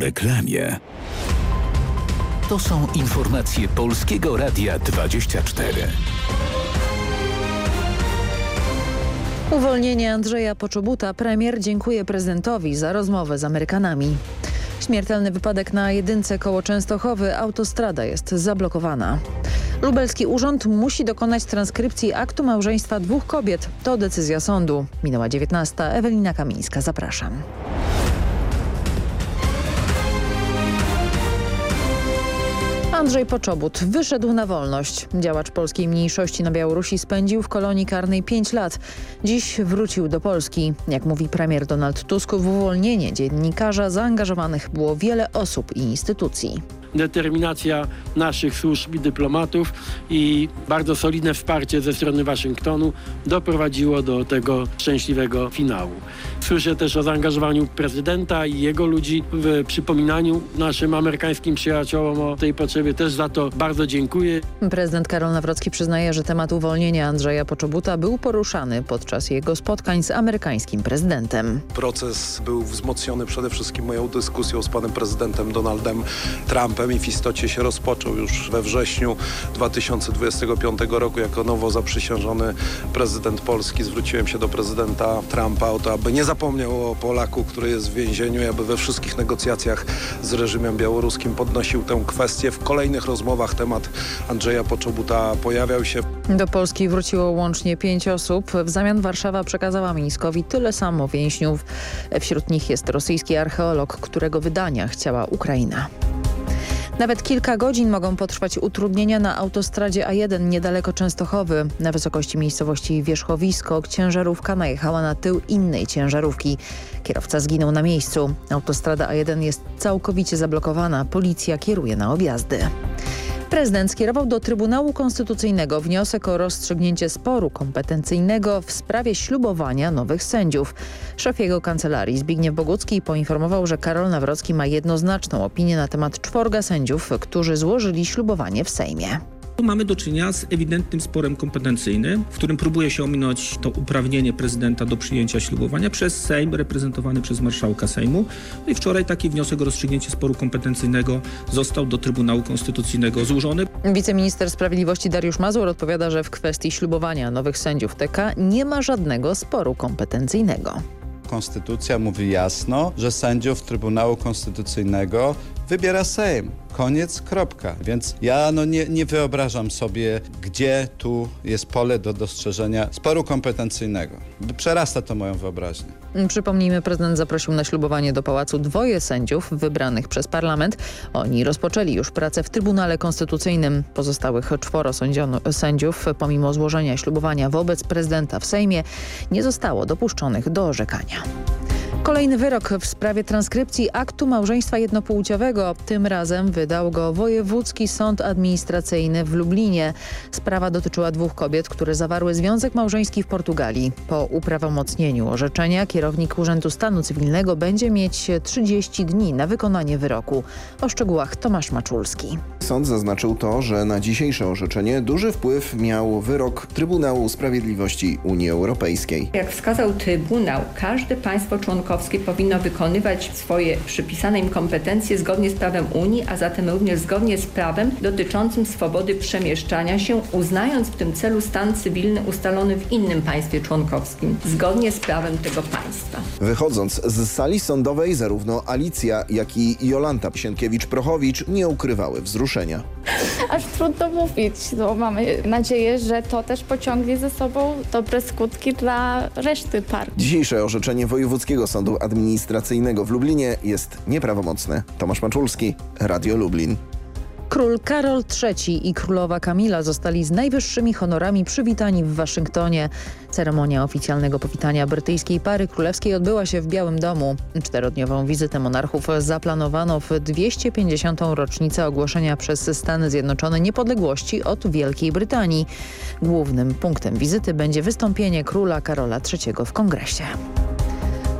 reklamie. To są informacje Polskiego Radia 24. Uwolnienie Andrzeja Poczobuta premier dziękuję prezydentowi za rozmowę z Amerykanami. Śmiertelny wypadek na jedynce koło Częstochowy. Autostrada jest zablokowana. Lubelski Urząd musi dokonać transkrypcji aktu małżeństwa dwóch kobiet. To decyzja sądu. Minęła 19. Ewelina Kamińska. Zapraszam. Andrzej Poczobut wyszedł na wolność. Działacz polskiej mniejszości na Białorusi spędził w kolonii karnej 5 lat. Dziś wrócił do Polski. Jak mówi premier Donald Tusk, w uwolnienie dziennikarza zaangażowanych było wiele osób i instytucji determinacja naszych służb i dyplomatów i bardzo solidne wsparcie ze strony Waszyngtonu doprowadziło do tego szczęśliwego finału. Słyszę też o zaangażowaniu prezydenta i jego ludzi w przypominaniu naszym amerykańskim przyjaciołom o tej potrzebie. Też za to bardzo dziękuję. Prezydent Karol Nawrocki przyznaje, że temat uwolnienia Andrzeja Poczobuta był poruszany podczas jego spotkań z amerykańskim prezydentem. Proces był wzmocniony przede wszystkim moją dyskusją z panem prezydentem Donaldem Trumpem i w istocie się rozpoczął już we wrześniu 2025 roku jako nowo zaprzysiężony prezydent Polski. Zwróciłem się do prezydenta Trumpa o to, aby nie zapomniał o Polaku, który jest w więzieniu i aby we wszystkich negocjacjach z reżimem białoruskim podnosił tę kwestię. W kolejnych rozmowach temat Andrzeja Poczobuta pojawiał się. Do Polski wróciło łącznie pięć osób. W zamian Warszawa przekazała Mińskowi tyle samo więźniów. Wśród nich jest rosyjski archeolog, którego wydania chciała Ukraina. Nawet kilka godzin mogą potrwać utrudnienia na autostradzie A1 niedaleko Częstochowy. Na wysokości miejscowości Wierzchowisko ciężarówka najechała na tył innej ciężarówki. Kierowca zginął na miejscu. Autostrada A1 jest całkowicie zablokowana. Policja kieruje na objazdy. Prezydent skierował do Trybunału Konstytucyjnego wniosek o rozstrzygnięcie sporu kompetencyjnego w sprawie ślubowania nowych sędziów. Szef jego kancelarii Zbigniew Bogucki poinformował, że Karol Nawrocki ma jednoznaczną opinię na temat czworga sędziów, którzy złożyli ślubowanie w Sejmie. Mamy do czynienia z ewidentnym sporem kompetencyjnym, w którym próbuje się ominąć to uprawnienie prezydenta do przyjęcia ślubowania przez Sejm reprezentowany przez marszałka Sejmu. No i wczoraj taki wniosek o rozstrzygnięcie sporu kompetencyjnego został do Trybunału Konstytucyjnego złożony. Wiceminister Sprawiedliwości Dariusz Mazur odpowiada, że w kwestii ślubowania nowych sędziów TK nie ma żadnego sporu kompetencyjnego. Konstytucja mówi jasno, że sędziów Trybunału Konstytucyjnego wybiera Sejm. Koniec, kropka. Więc ja no nie, nie wyobrażam sobie, gdzie tu jest pole do dostrzeżenia sporu kompetencyjnego. Przerasta to moją wyobraźnię. Przypomnijmy, prezydent zaprosił na ślubowanie do pałacu dwoje sędziów wybranych przez parlament. Oni rozpoczęli już pracę w Trybunale Konstytucyjnym. Pozostałych czworo sędziów, pomimo złożenia ślubowania wobec prezydenta w Sejmie, nie zostało dopuszczonych do orzekania. Kolejny wyrok w sprawie transkrypcji aktu małżeństwa jednopłciowego. Tym razem wydał go Wojewódzki Sąd Administracyjny w Lublinie. Sprawa dotyczyła dwóch kobiet, które zawarły związek małżeński w Portugalii. Po uprawomocnieniu orzeczenia kierownik Urzędu Stanu Cywilnego będzie mieć 30 dni na wykonanie wyroku. O szczegółach Tomasz Maczulski. Sąd zaznaczył to, że na dzisiejsze orzeczenie duży wpływ miał wyrok Trybunału Sprawiedliwości Unii Europejskiej. Jak wskazał Trybunał, każde państwo członkowskie powinno wykonywać swoje przypisane im kompetencje zgodnie z prawem Unii, a zatem również zgodnie z prawem dotyczącym swobody przemieszczania się, uznając w tym celu stan cywilny ustalony w innym państwie członkowskim, zgodnie z prawem tego państwa. Wychodząc z sali sądowej zarówno Alicja, jak i Jolanta Psienkiewicz-Prochowicz nie ukrywały wzruszenia. Aż trudno mówić. No, mamy nadzieję, że to też pociągnie ze sobą dobre skutki dla reszty par. Dzisiejsze orzeczenie Wojewódzkiego Sądu Administracyjnego w Lublinie jest nieprawomocne. Tomasz Maczulski, Radio Lublin. Król Karol III i królowa Kamila zostali z najwyższymi honorami przywitani w Waszyngtonie. Ceremonia oficjalnego powitania brytyjskiej pary królewskiej odbyła się w Białym Domu. Czterodniową wizytę monarchów zaplanowano w 250. rocznicę ogłoszenia przez Stany Zjednoczone niepodległości od Wielkiej Brytanii. Głównym punktem wizyty będzie wystąpienie króla Karola III w kongresie.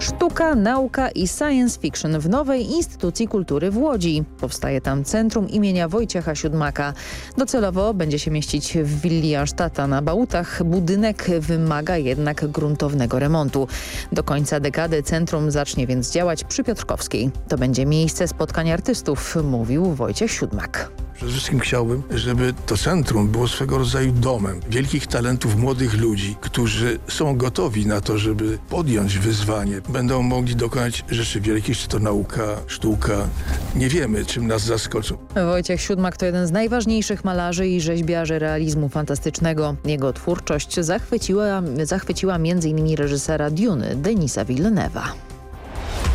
Sztuka, nauka i science fiction w nowej instytucji kultury w Łodzi. Powstaje tam Centrum imienia Wojciecha Siódmaka. Docelowo będzie się mieścić w willi Ansztata na Bałutach. Budynek wymaga jednak gruntownego remontu. Do końca dekady centrum zacznie więc działać przy Piotrkowskiej. To będzie miejsce spotkań artystów, mówił Wojciech Siódmak. Przede wszystkim chciałbym, żeby to centrum było swego rodzaju domem wielkich talentów młodych ludzi, którzy są gotowi na to, żeby podjąć wyzwanie. Będą mogli dokonać rzeczy wielkich, czy to nauka, sztuka. Nie wiemy, czym nas zaskoczą. Wojciech Siódmak to jeden z najważniejszych malarzy i rzeźbiarzy realizmu fantastycznego. Jego twórczość zachwyciła, zachwyciła m.in. reżysera Duny, Denisa Villeneuve'a.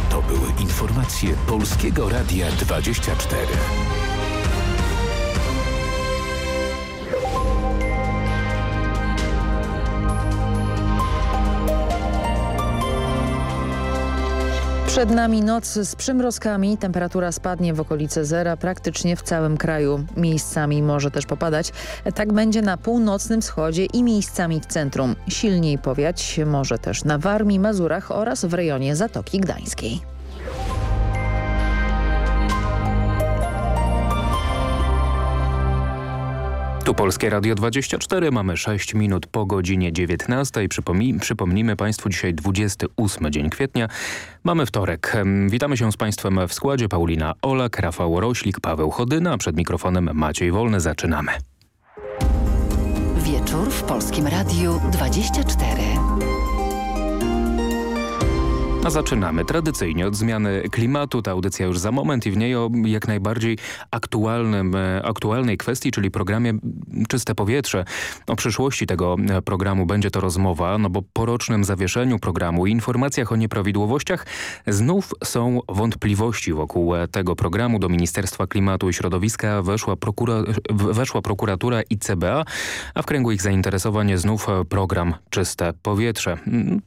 To były informacje Polskiego Radia 24. Przed nami noc z przymrozkami. Temperatura spadnie w okolice zera praktycznie w całym kraju. Miejscami może też popadać. Tak będzie na północnym wschodzie i miejscami w centrum. Silniej powiać może też na Warmii, Mazurach oraz w rejonie Zatoki Gdańskiej. Tu Polskie Radio 24, mamy 6 minut po godzinie 19. Przypomnij, przypomnijmy Państwu dzisiaj 28 dzień kwietnia. Mamy wtorek. Witamy się z Państwem w składzie Paulina Olak, Rafał Roślik, Paweł Chodyna, przed mikrofonem Maciej Wolny. Zaczynamy. Wieczór w Polskim Radiu 24. A zaczynamy tradycyjnie od zmiany klimatu. Ta audycja już za moment i w niej o jak najbardziej aktualnym, aktualnej kwestii, czyli programie Czyste Powietrze. O przyszłości tego programu będzie to rozmowa, no bo po rocznym zawieszeniu programu i informacjach o nieprawidłowościach znów są wątpliwości wokół tego programu. Do Ministerstwa Klimatu i Środowiska weszła, prokura, weszła prokuratura i CBA, a w kręgu ich zainteresowań znów program Czyste Powietrze.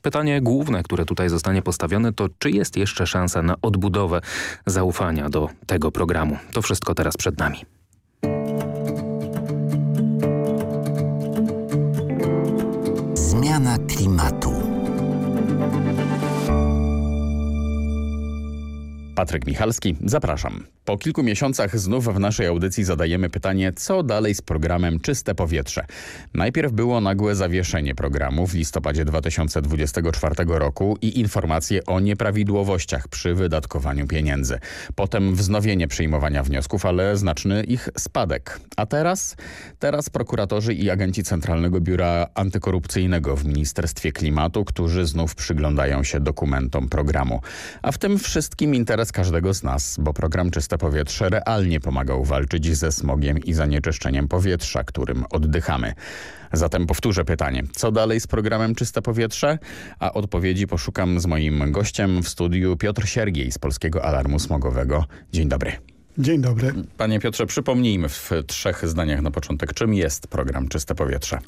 Pytanie główne, które tutaj zostanie postawione to czy jest jeszcze szansa na odbudowę zaufania do tego programu. To wszystko teraz przed nami. Zmiana klimatu. Patryk Michalski, zapraszam. Po kilku miesiącach znów w naszej audycji zadajemy pytanie, co dalej z programem Czyste Powietrze. Najpierw było nagłe zawieszenie programu w listopadzie 2024 roku i informacje o nieprawidłowościach przy wydatkowaniu pieniędzy. Potem wznowienie przyjmowania wniosków, ale znaczny ich spadek. A teraz? Teraz prokuratorzy i agenci Centralnego Biura Antykorupcyjnego w Ministerstwie Klimatu, którzy znów przyglądają się dokumentom programu. A w tym wszystkim interes każdego z nas, bo program Czyste Powietrze realnie pomagał walczyć ze smogiem i zanieczyszczeniem powietrza, którym oddychamy. Zatem powtórzę pytanie, co dalej z programem Czyste Powietrze? A odpowiedzi poszukam z moim gościem w studiu Piotr Siergiej z Polskiego Alarmu Smogowego. Dzień dobry. Dzień dobry. Panie Piotrze, przypomnijmy w trzech zdaniach na początek, czym jest program Czyste Powietrze?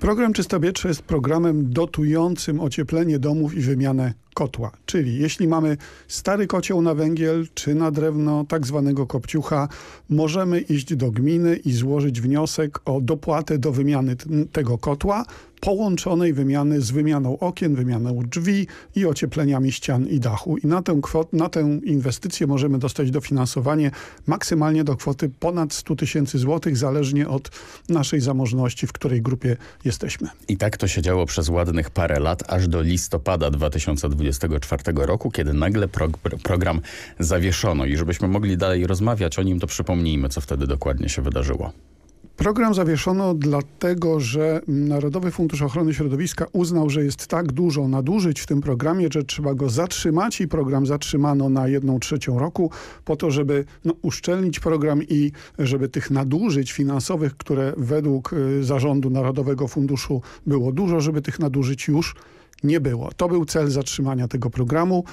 Program Czyste Powietrze jest programem dotującym ocieplenie domów i wymianę kotła. Czyli jeśli mamy stary kocioł na węgiel czy na drewno tak zwanego kopciucha, możemy iść do gminy i złożyć wniosek o dopłatę do wymiany tego kotła, połączonej wymiany z wymianą okien, wymianą drzwi i ociepleniami ścian i dachu. I na tę, kwot, na tę inwestycję możemy dostać dofinansowanie maksymalnie do kwoty ponad 100 tysięcy złotych, zależnie od naszej zamożności, w której grupie jesteśmy. I tak to się działo przez ładnych parę lat, aż do listopada 2024 roku, kiedy nagle pro, program zawieszono. I żebyśmy mogli dalej rozmawiać o nim, to przypomnijmy, co wtedy dokładnie się wydarzyło. Program zawieszono dlatego, że Narodowy Fundusz Ochrony Środowiska uznał, że jest tak dużo nadużyć w tym programie, że trzeba go zatrzymać i program zatrzymano na jedną trzecią roku po to, żeby no, uszczelnić program i żeby tych nadużyć finansowych, które według y, zarządu Narodowego Funduszu było dużo, żeby tych nadużyć już było. To był cel zatrzymania tego programu.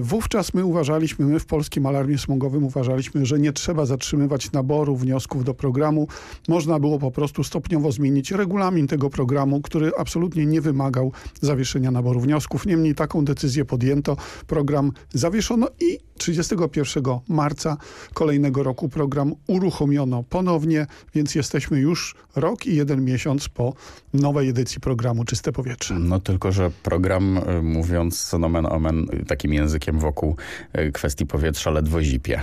Wówczas my uważaliśmy, my w Polskim Alarmie Smogowym uważaliśmy, że nie trzeba zatrzymywać naboru wniosków do programu. Można było po prostu stopniowo zmienić regulamin tego programu, który absolutnie nie wymagał zawieszenia naboru wniosków. Niemniej taką decyzję podjęto. Program zawieszono i 31 marca kolejnego roku program uruchomiono ponownie, więc jesteśmy już rok i jeden miesiąc po nowej edycji programu Czyste Powietrze. No tylko, że program, y, mówiąc nomen omen takim językiem wokół y, kwestii powietrza, ledwo zipie.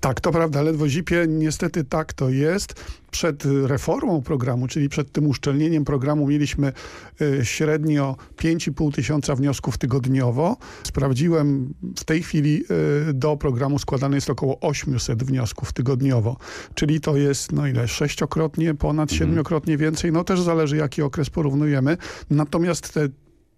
Tak, to prawda, ledwo zipie. Niestety tak to jest. Przed reformą programu, czyli przed tym uszczelnieniem programu mieliśmy y, średnio 5,5 tysiąca wniosków tygodniowo. Sprawdziłem, w tej chwili y, do programu składane jest około 800 wniosków tygodniowo. Czyli to jest, no ile, sześciokrotnie, ponad mhm. siedmiokrotnie więcej. No też zależy, jaki okres porównujemy. Natomiast te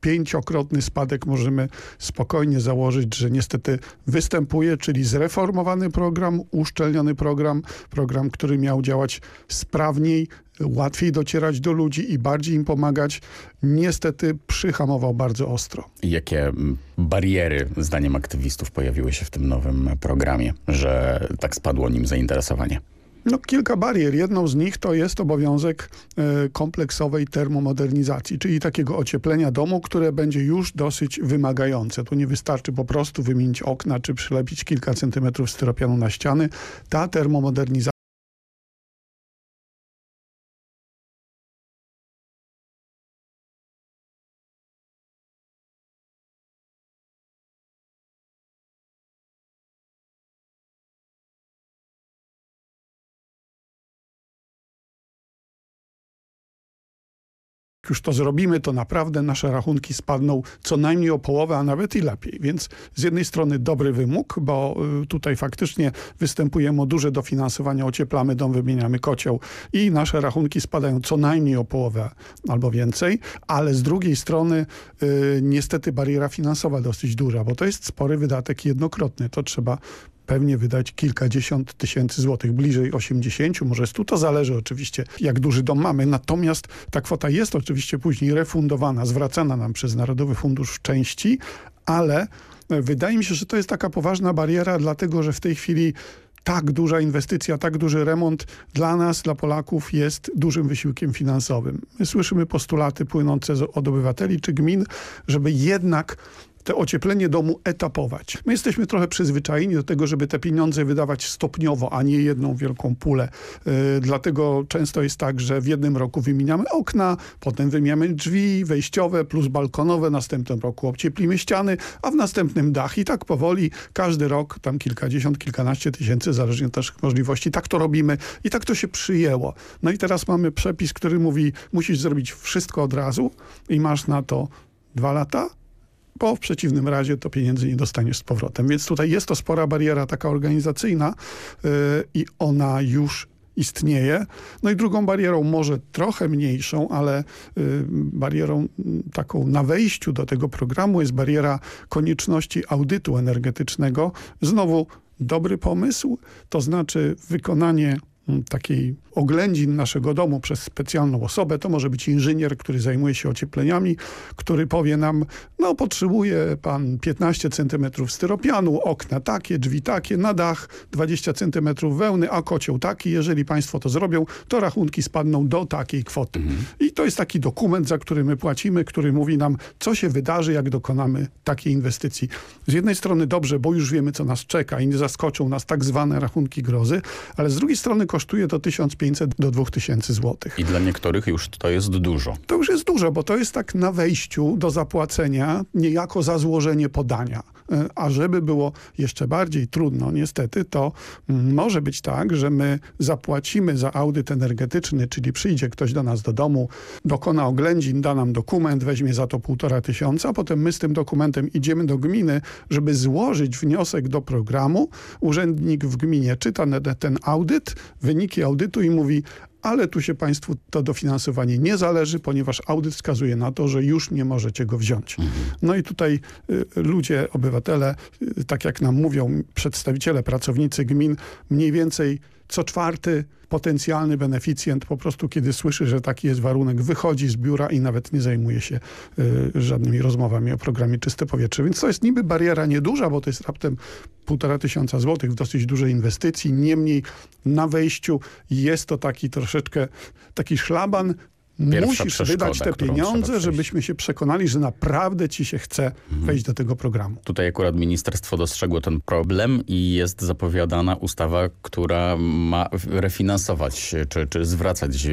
pięciokrotny spadek możemy spokojnie założyć, że niestety występuje, czyli zreformowany program, uszczelniony program, program, który miał działać sprawniej, łatwiej docierać do ludzi i bardziej im pomagać, niestety przyhamował bardzo ostro. Jakie mm, bariery, zdaniem aktywistów, pojawiły się w tym nowym programie, że tak spadło nim zainteresowanie? No, kilka barier. Jedną z nich to jest obowiązek e, kompleksowej termomodernizacji, czyli takiego ocieplenia domu, które będzie już dosyć wymagające. Tu nie wystarczy po prostu wymienić okna czy przylepić kilka centymetrów styropianu na ściany. Ta termomodernizacja już to zrobimy, to naprawdę nasze rachunki spadną co najmniej o połowę, a nawet i lepiej. Więc z jednej strony dobry wymóg, bo y, tutaj faktycznie występujemy o duże dofinansowanie, ocieplamy dom, wymieniamy kocioł i nasze rachunki spadają co najmniej o połowę albo więcej, ale z drugiej strony y, niestety bariera finansowa dosyć duża, bo to jest spory wydatek jednokrotny. To trzeba pewnie wydać kilkadziesiąt tysięcy złotych, bliżej 80, może 100. To zależy oczywiście, jak duży dom mamy. Natomiast ta kwota jest oczywiście później refundowana, zwracana nam przez Narodowy Fundusz w części, ale wydaje mi się, że to jest taka poważna bariera, dlatego że w tej chwili tak duża inwestycja, tak duży remont dla nas, dla Polaków jest dużym wysiłkiem finansowym. My słyszymy postulaty płynące od obywateli czy gmin, żeby jednak te ocieplenie domu etapować. My jesteśmy trochę przyzwyczajeni do tego, żeby te pieniądze wydawać stopniowo, a nie jedną wielką pulę. Yy, dlatego często jest tak, że w jednym roku wymieniamy okna, potem wymieniamy drzwi wejściowe plus balkonowe, w następnym roku ocieplimy ściany, a w następnym dach. I tak powoli każdy rok tam kilkadziesiąt, kilkanaście tysięcy, zależnie od naszych możliwości. Tak to robimy i tak to się przyjęło. No i teraz mamy przepis, który mówi, musisz zrobić wszystko od razu i masz na to dwa lata, bo w przeciwnym razie to pieniędzy nie dostaniesz z powrotem. Więc tutaj jest to spora bariera taka organizacyjna yy, i ona już istnieje. No i drugą barierą, może trochę mniejszą, ale y, barierą taką na wejściu do tego programu jest bariera konieczności audytu energetycznego. Znowu dobry pomysł, to znaczy wykonanie takiej oględzin naszego domu przez specjalną osobę. To może być inżynier, który zajmuje się ociepleniami, który powie nam, no potrzebuje pan 15 centymetrów styropianu, okna takie, drzwi takie, na dach 20 centymetrów wełny, a kocioł taki. Jeżeli państwo to zrobią, to rachunki spadną do takiej kwoty. Mhm. I to jest taki dokument, za który my płacimy, który mówi nam, co się wydarzy, jak dokonamy takiej inwestycji. Z jednej strony dobrze, bo już wiemy, co nas czeka i nie zaskoczą nas tak zwane rachunki grozy, ale z drugiej strony kosztuje to 1500 do 2000 zł. I dla niektórych już to jest dużo. To już jest dużo, bo to jest tak na wejściu do zapłacenia niejako za złożenie podania. E, a żeby było jeszcze bardziej trudno, niestety, to mm, może być tak, że my zapłacimy za audyt energetyczny, czyli przyjdzie ktoś do nas do domu, dokona oględzin, da nam dokument, weźmie za to półtora tysiąca, a potem my z tym dokumentem idziemy do gminy, żeby złożyć wniosek do programu. Urzędnik w gminie czyta ten audyt, wyniki audytu i mówi, ale tu się państwu to dofinansowanie nie zależy, ponieważ audyt wskazuje na to, że już nie możecie go wziąć. Mhm. No i tutaj y, ludzie, obywatele, y, tak jak nam mówią przedstawiciele, pracownicy gmin, mniej więcej co czwarty potencjalny beneficjent po prostu, kiedy słyszy, że taki jest warunek, wychodzi z biura i nawet nie zajmuje się y, żadnymi rozmowami o programie Czyste Powietrze. Więc to jest niby bariera nieduża, bo to jest raptem półtora tysiąca złotych w dosyć dużej inwestycji. Niemniej na wejściu jest to taki troszeczkę taki szlaban, Pierwsza Musisz wydać te pieniądze, żebyśmy się przekonali, że naprawdę ci się chce mhm. wejść do tego programu. Tutaj akurat ministerstwo dostrzegło ten problem i jest zapowiadana ustawa, która ma refinansować czy, czy zwracać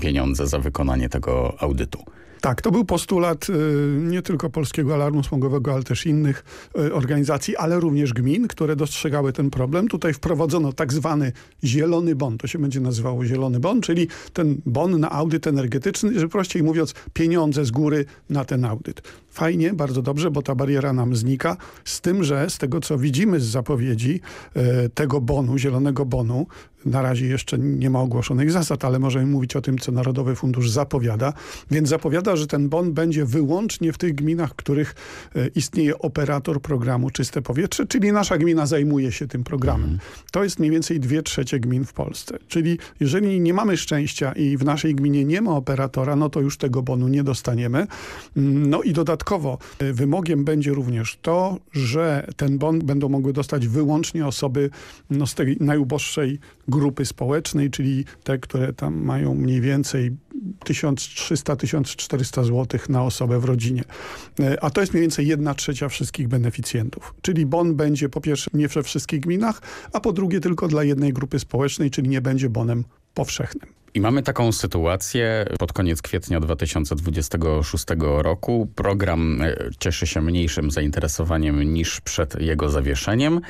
pieniądze za wykonanie tego audytu. Tak, to był postulat y, nie tylko Polskiego Alarmu Smogowego, ale też innych y, organizacji, ale również gmin, które dostrzegały ten problem. Tutaj wprowadzono tak zwany zielony bon, to się będzie nazywało zielony bon, czyli ten bon na audyt energetyczny, że prościej mówiąc pieniądze z góry na ten audyt. Fajnie, bardzo dobrze, bo ta bariera nam znika, z tym, że z tego co widzimy z zapowiedzi y, tego bonu, zielonego bonu, na razie jeszcze nie ma ogłoszonych zasad, ale możemy mówić o tym, co Narodowy Fundusz zapowiada. Więc zapowiada, że ten bon będzie wyłącznie w tych gminach, w których e, istnieje operator programu Czyste Powietrze, czyli nasza gmina zajmuje się tym programem. Mm. To jest mniej więcej dwie trzecie gmin w Polsce. Czyli jeżeli nie mamy szczęścia i w naszej gminie nie ma operatora, no to już tego bonu nie dostaniemy. Mm, no i dodatkowo e, wymogiem będzie również to, że ten bon będą mogły dostać wyłącznie osoby no, z tej najuboższej grupy społecznej, czyli te, które tam mają mniej więcej 1300-1400 zł na osobę w rodzinie. E, a to jest mniej więcej jedna trzecia wszystkich beneficjentów. Czyli bon będzie po pierwsze nie we wszystkich gminach, a po drugie tylko dla jednej grupy społecznej, czyli nie będzie bonem powszechnym. I mamy taką sytuację pod koniec kwietnia 2026 roku. Program e, cieszy się mniejszym zainteresowaniem niż przed jego zawieszeniem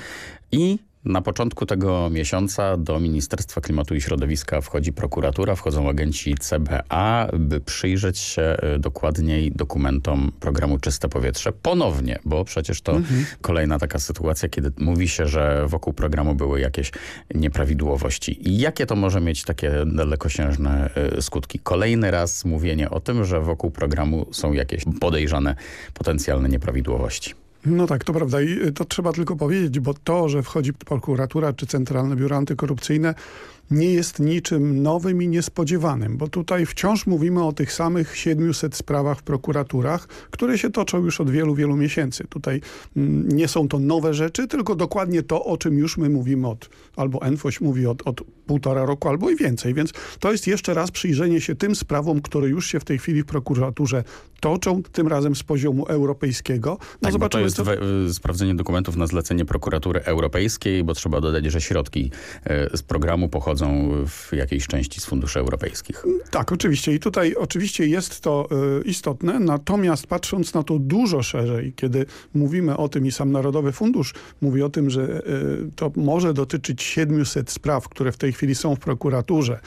i na początku tego miesiąca do Ministerstwa Klimatu i Środowiska wchodzi prokuratura, wchodzą agenci CBA, by przyjrzeć się e, dokładniej dokumentom programu Czyste Powietrze ponownie, bo przecież to mhm. kolejna taka sytuacja, kiedy mówi się, że wokół programu były jakieś nieprawidłowości. I jakie to może mieć takie dalekosiężne e, skutki? Kolejny raz mówienie o tym, że wokół programu są jakieś podejrzane potencjalne nieprawidłowości. No tak, to prawda. I to trzeba tylko powiedzieć, bo to, że wchodzi prokuratura czy Centralne Biuro Antykorupcyjne nie jest niczym nowym i niespodziewanym, bo tutaj wciąż mówimy o tych samych 700 sprawach w prokuraturach, które się toczą już od wielu, wielu miesięcy. Tutaj mm, nie są to nowe rzeczy, tylko dokładnie to, o czym już my mówimy od, albo Enfoś mówi od, od półtora roku, albo i więcej. Więc to jest jeszcze raz przyjrzenie się tym sprawom, które już się w tej chwili w prokuraturze toczą, tym razem z poziomu europejskiego. No tak, zobaczymy, to jest co... Y, sprawdzenie dokumentów na zlecenie prokuratury europejskiej, bo trzeba dodać, że środki y, z programu pochodzą pochodzą w jakiejś części z funduszy europejskich. Tak, oczywiście. I tutaj oczywiście jest to y, istotne, natomiast patrząc na to dużo szerzej, kiedy mówimy o tym i sam Narodowy Fundusz mówi o tym, że y, to może dotyczyć 700 spraw, które w tej chwili są w prokuraturze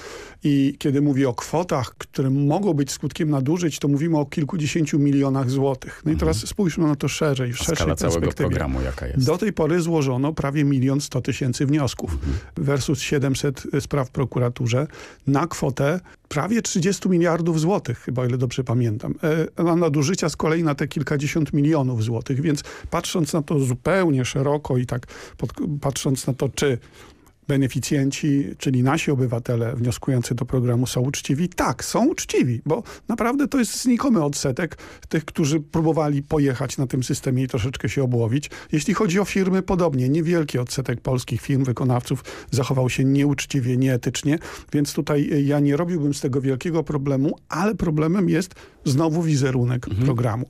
i kiedy mówi o kwotach, które mogą być skutkiem nadużyć, to mówimy o kilkudziesięciu milionach złotych. No i teraz mhm. spójrzmy na to szerzej, w szerszej całego programu jaka jest? Do tej pory złożono prawie milion sto tysięcy wniosków mhm. versus 700 spraw w prokuraturze na kwotę prawie 30 miliardów złotych, chyba ile dobrze pamiętam. E, nadużycia z kolei na te kilkadziesiąt milionów złotych, więc patrząc na to zupełnie szeroko i tak pod, patrząc na to, czy beneficjenci, czyli nasi obywatele wnioskujący do programu są uczciwi? Tak, są uczciwi, bo naprawdę to jest znikomy odsetek tych, którzy próbowali pojechać na tym systemie i troszeczkę się obłowić. Jeśli chodzi o firmy, podobnie. Niewielki odsetek polskich firm, wykonawców zachował się nieuczciwie, nieetycznie, więc tutaj ja nie robiłbym z tego wielkiego problemu, ale problemem jest znowu wizerunek mhm. programu.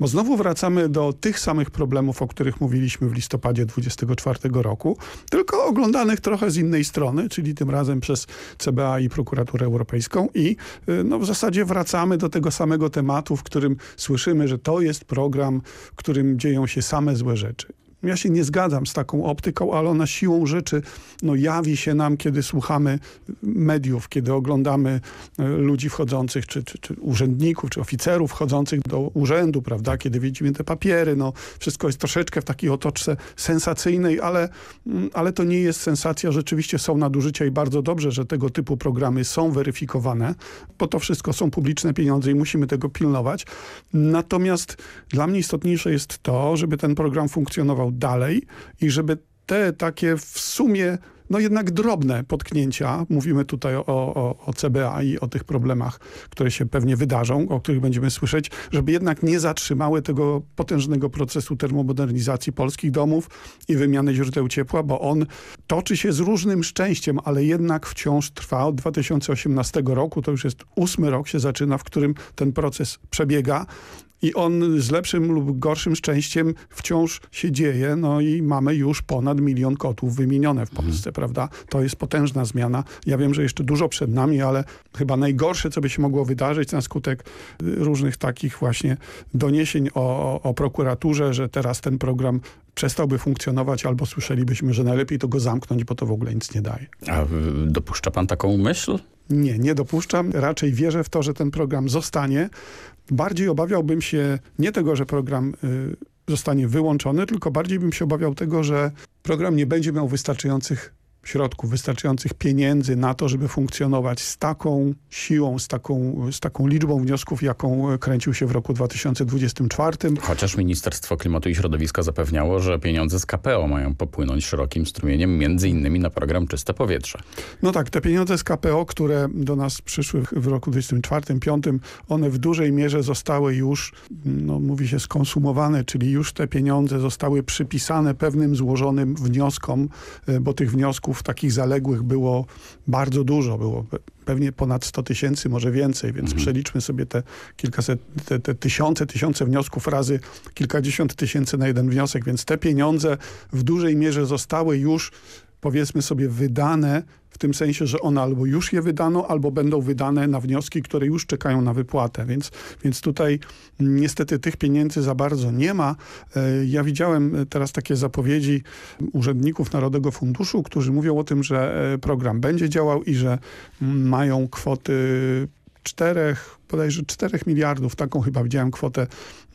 Bo znowu wracamy do tych samych problemów, o których mówiliśmy w listopadzie 24 roku, tylko oglądanych trochę z innej strony, czyli tym razem przez CBA i Prokuraturę Europejską i y, no, w zasadzie wracamy do tego samego tematu, w którym słyszymy, że to jest program, w którym dzieją się same złe rzeczy. Ja się nie zgadzam z taką optyką, ale ona siłą rzeczy no, jawi się nam, kiedy słuchamy mediów, kiedy oglądamy e, ludzi wchodzących, czy, czy, czy, urzędników, czy oficerów wchodzących do urzędu, prawda, kiedy widzimy te papiery. No, wszystko jest troszeczkę w takiej otoczce sensacyjnej, ale, mm, ale to nie jest sensacja. Rzeczywiście są nadużycia i bardzo dobrze, że tego typu programy są weryfikowane, bo to wszystko są publiczne pieniądze i musimy tego pilnować. Natomiast dla mnie istotniejsze jest to, żeby ten program funkcjonował dalej i żeby te takie w sumie no jednak drobne potknięcia, mówimy tutaj o, o, o, CBA i o tych problemach, które się pewnie wydarzą, o których będziemy słyszeć, żeby jednak nie zatrzymały tego potężnego procesu termomodernizacji polskich domów i wymiany źródeł ciepła, bo on toczy się z różnym szczęściem, ale jednak wciąż trwa. Od 2018 roku, to już jest ósmy rok się zaczyna, w którym ten proces przebiega i on z lepszym lub gorszym szczęściem wciąż się dzieje, no i mamy już ponad milion kotów wymienione w Polsce, mhm. prawda? To jest potężna zmiana. Ja wiem, że jeszcze dużo przed nami, ale chyba najgorsze, co by się mogło wydarzyć na skutek różnych takich właśnie doniesień o, o prokuraturze, że teraz ten program przestałby funkcjonować albo słyszelibyśmy, że najlepiej to go zamknąć, bo to w ogóle nic nie daje. A dopuszcza pan taką myśl? Nie, nie dopuszczam. Raczej wierzę w to, że ten program zostanie. Bardziej obawiałbym się nie tego, że program y, zostanie wyłączony, tylko bardziej bym się obawiał tego, że program nie będzie miał wystarczających środków, wystarczających pieniędzy na to, żeby funkcjonować z taką siłą, z taką, z taką liczbą wniosków, jaką kręcił się w roku 2024. Chociaż Ministerstwo Klimatu i Środowiska zapewniało, że pieniądze z KPO mają popłynąć szerokim strumieniem, między innymi na program Czyste Powietrze. No tak, te pieniądze z KPO, które do nas przyszły w roku 2024-2025, one w dużej mierze zostały już, no mówi się, skonsumowane, czyli już te pieniądze zostały przypisane pewnym złożonym wnioskom, e, bo tych wniosków takich zaległych było bardzo dużo, było pewnie ponad 100 tysięcy, może więcej, więc mhm. przeliczmy sobie te kilkaset, te, te tysiące, tysiące wniosków razy kilkadziesiąt tysięcy na jeden wniosek, więc te pieniądze w dużej mierze zostały już powiedzmy sobie wydane w tym sensie, że one albo już je wydano, albo będą wydane na wnioski, które już czekają na wypłatę. Więc, więc tutaj niestety tych pieniędzy za bardzo nie ma. E, ja widziałem teraz takie zapowiedzi urzędników Narodowego Funduszu, którzy mówią o tym, że e, program będzie działał i że mają kwoty czterech, bodajże 4 miliardów, taką chyba widziałem kwotę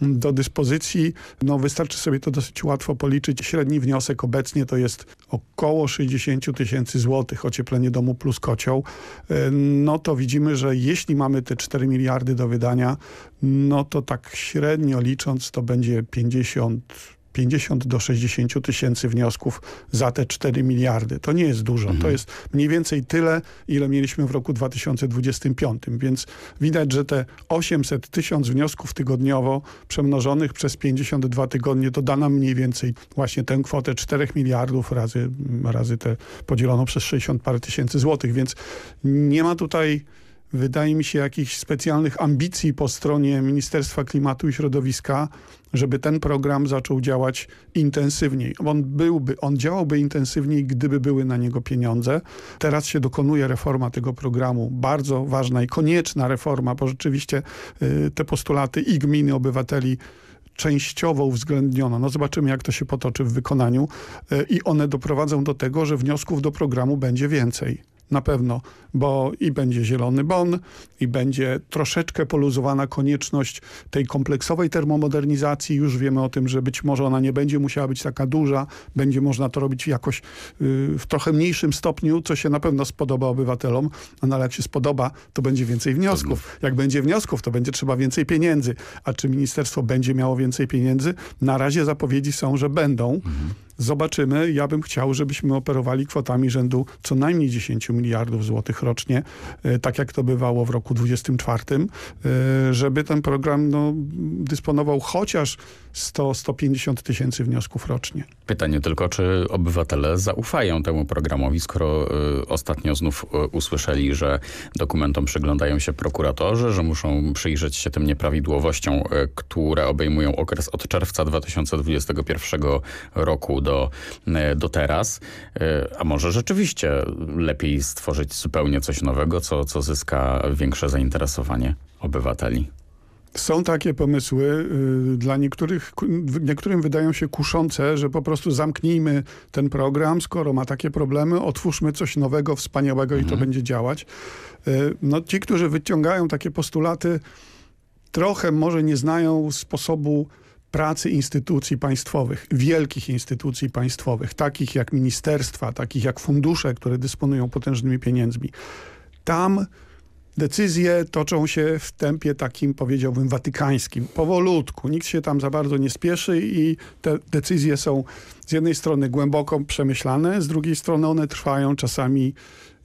do dyspozycji. No wystarczy sobie to dosyć łatwo policzyć. Średni wniosek obecnie to jest około 60 tysięcy złotych, ocieplenie domu plus kocioł. E, no to widzimy, że jeśli mamy te 4 miliardy do wydania, no to tak średnio licząc to będzie 50 50 do 60 tysięcy wniosków za te 4 miliardy. To nie jest dużo. Mhm. To jest mniej więcej tyle, ile mieliśmy w roku 2025. Więc widać, że te 800 tysiąc wniosków tygodniowo przemnożonych przez 52 tygodnie to da nam mniej więcej właśnie tę kwotę 4 miliardów razy, razy te podzielono przez 60 parę tysięcy złotych. Więc nie ma tutaj wydaje mi się, jakichś specjalnych ambicji po stronie Ministerstwa Klimatu i Środowiska, żeby ten program zaczął działać intensywniej. On byłby, on działałby intensywniej, gdyby były na niego pieniądze. Teraz się dokonuje reforma tego programu, bardzo ważna i konieczna reforma, bo rzeczywiście y, te postulaty i gminy, obywateli częściowo uwzględniono. No zobaczymy, jak to się potoczy w wykonaniu y, i one doprowadzą do tego, że wniosków do programu będzie więcej na pewno, bo i będzie zielony bon, i będzie troszeczkę poluzowana konieczność tej kompleksowej termomodernizacji. Już wiemy o tym, że być może ona nie będzie musiała być taka duża, będzie można to robić jakoś yy, w trochę mniejszym stopniu, co się na pewno spodoba obywatelom, no ale jak się spodoba, to będzie więcej wniosków. Jak będzie wniosków, to będzie trzeba więcej pieniędzy. A czy ministerstwo będzie miało więcej pieniędzy? Na razie zapowiedzi są, że będą. Mhm. Zobaczymy. Ja bym chciał, żebyśmy operowali kwotami rzędu co najmniej 10 miliardów złotych rocznie, e, tak jak to bywało w roku 2024, e, żeby ten program no, dysponował chociaż 100-150 tysięcy wniosków rocznie. Pytanie tylko, czy obywatele zaufają temu programowi, skoro y, ostatnio znów y, usłyszeli, że dokumentom przyglądają się prokuratorzy, że muszą przyjrzeć się tym nieprawidłowościom, y, które obejmują okres od czerwca 2021 roku do, do teraz. A może rzeczywiście lepiej stworzyć zupełnie coś nowego, co, co zyska większe zainteresowanie obywateli? Są takie pomysły, y, dla niektórych, niektórym wydają się kuszące, że po prostu zamknijmy ten program, skoro ma takie problemy, otwórzmy coś nowego, wspaniałego mhm. i to mhm. będzie działać. Y, no, ci, którzy wyciągają takie postulaty, trochę może nie znają sposobu pracy instytucji państwowych, wielkich instytucji państwowych, takich jak ministerstwa, takich jak fundusze, które dysponują potężnymi pieniędzmi. Tam Decyzje toczą się w tempie takim, powiedziałbym, watykańskim. Powolutku. Nikt się tam za bardzo nie spieszy i te decyzje są z jednej strony głęboko przemyślane, z drugiej strony one trwają czasami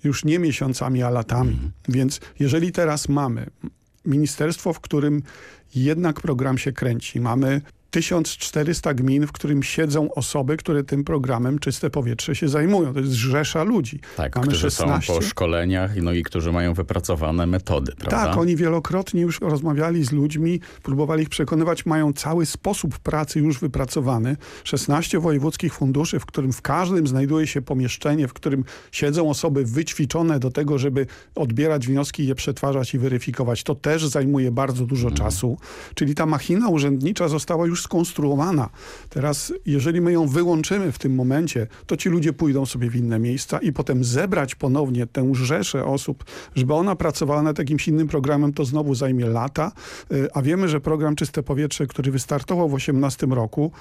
już nie miesiącami, a latami. Więc jeżeli teraz mamy ministerstwo, w którym jednak program się kręci, mamy 1400 gmin, w którym siedzą osoby, które tym programem Czyste Powietrze się zajmują. To jest rzesza ludzi. Tak, Mamy którzy 16. są po szkoleniach no i którzy mają wypracowane metody, prawda? Tak, oni wielokrotnie już rozmawiali z ludźmi, próbowali ich przekonywać, mają cały sposób pracy już wypracowany. 16 wojewódzkich funduszy, w którym w każdym znajduje się pomieszczenie, w którym siedzą osoby wyćwiczone do tego, żeby odbierać wnioski, je przetwarzać i weryfikować. To też zajmuje bardzo dużo Mhm. czasu. Czyli ta machina urzędnicza została już skonstruowana. Teraz, jeżeli my ją wyłączymy w tym momencie, to ci ludzie pójdą sobie w inne miejsca i potem zebrać ponownie tę rzeszę osób, żeby ona pracowała nad jakimś innym programem, to znowu zajmie lata. Y, A wiemy, że program Czyste Powietrze, który wystartował w 2018 roku,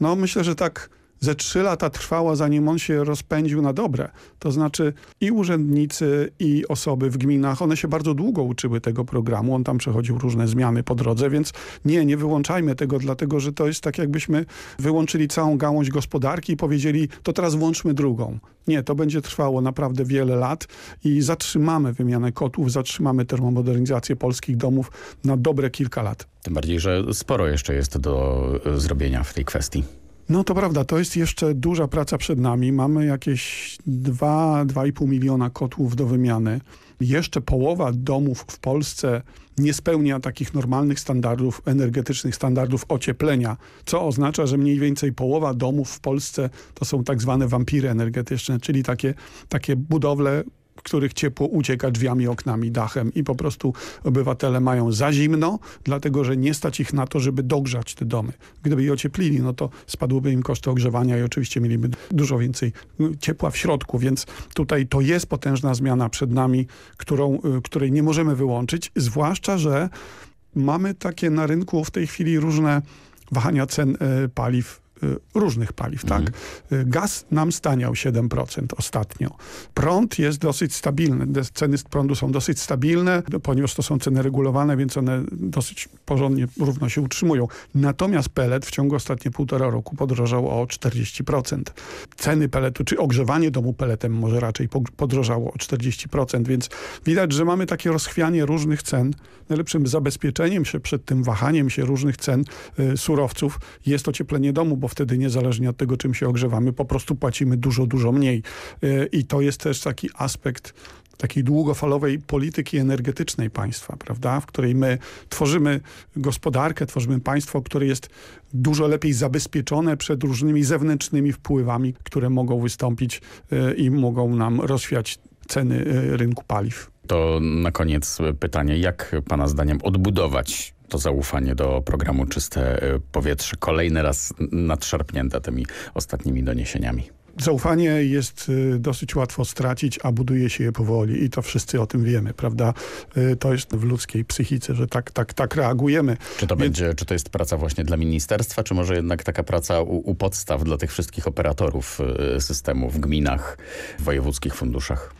no myślę, że tak ze trzy lata trwało, zanim on się rozpędził na dobre. To znaczy i urzędnicy, i osoby w gminach, one się bardzo długo uczyły tego programu. On tam przechodził różne zmiany po drodze, więc nie, nie wyłączajmy tego, dlatego że to jest tak jakbyśmy wyłączyli całą gałąź gospodarki i powiedzieli, to teraz włączmy drugą. Nie, to będzie trwało naprawdę wiele lat i zatrzymamy wymianę kotłów, zatrzymamy termomodernizację polskich domów na dobre kilka lat. Tym bardziej, że sporo jeszcze jest do zrobienia w tej kwestii. No to prawda, to jest jeszcze duża praca przed nami. Mamy jakieś 2-2,5 miliona kotłów do wymiany. Jeszcze połowa domów w Polsce nie spełnia takich normalnych standardów energetycznych, standardów ocieplenia, co oznacza, że mniej więcej połowa domów w Polsce to są tak zwane wampiry energetyczne, czyli takie, takie budowle, których ciepło ucieka drzwiami, oknami, dachem i po prostu obywatele mają za zimno, dlatego że nie stać ich na to, żeby dogrzać te domy. Gdyby je ocieplili, no to spadłyby im koszty ogrzewania i oczywiście mieliby dużo więcej y, ciepła w środku, więc tutaj to jest potężna zmiana przed nami, którą, y, której nie możemy wyłączyć, zwłaszcza, że mamy takie na rynku w tej chwili różne wahania cen y, paliw różnych paliw, tak? Y, Gaz nam staniał 7% ostatnio. Prąd jest dosyć stabilny. Ceny prądu są dosyć stabilne, ponieważ to są ceny regulowane, więc one dosyć porządnie, równo się utrzymują. Natomiast pelet w ciągu ostatnie półtora roku podrożał o 40%. Ceny peletu, czy ogrzewanie domu peletem może raczej podrożało o 40%, więc widać, że mamy takie rozchwianie różnych cen. Najlepszym zabezpieczeniem się przed tym wahaniem się różnych cen y, surowców jest ocieplenie domu, bo wtedy niezależnie od tego, czym się ogrzewamy, po prostu płacimy dużo, dużo mniej. Y, I to jest też taki aspekt takiej długofalowej polityki energetycznej państwa, prawda, w której my tworzymy gospodarkę, tworzymy państwo, które jest dużo lepiej zabezpieczone przed różnymi zewnętrznymi wpływami, które mogą wystąpić y, i mogą nam rozwiać ceny y, rynku paliw. To na koniec pytanie, jak pana zdaniem odbudować to zaufanie do programu Czyste Powietrze kolejny raz nadszarpnięte tymi ostatnimi doniesieniami? Zaufanie jest y, dosyć łatwo stracić, a buduje się je powoli i to wszyscy o tym wiemy, prawda? Y, To jest w ludzkiej psychice, że tak, tak, tak reagujemy. Czy to będzie, czy to jest praca właśnie dla ministerstwa, czy może jednak taka praca u, u podstaw dla tych wszystkich operatorów e, systemu w gminach, w wojewódzkich funduszach?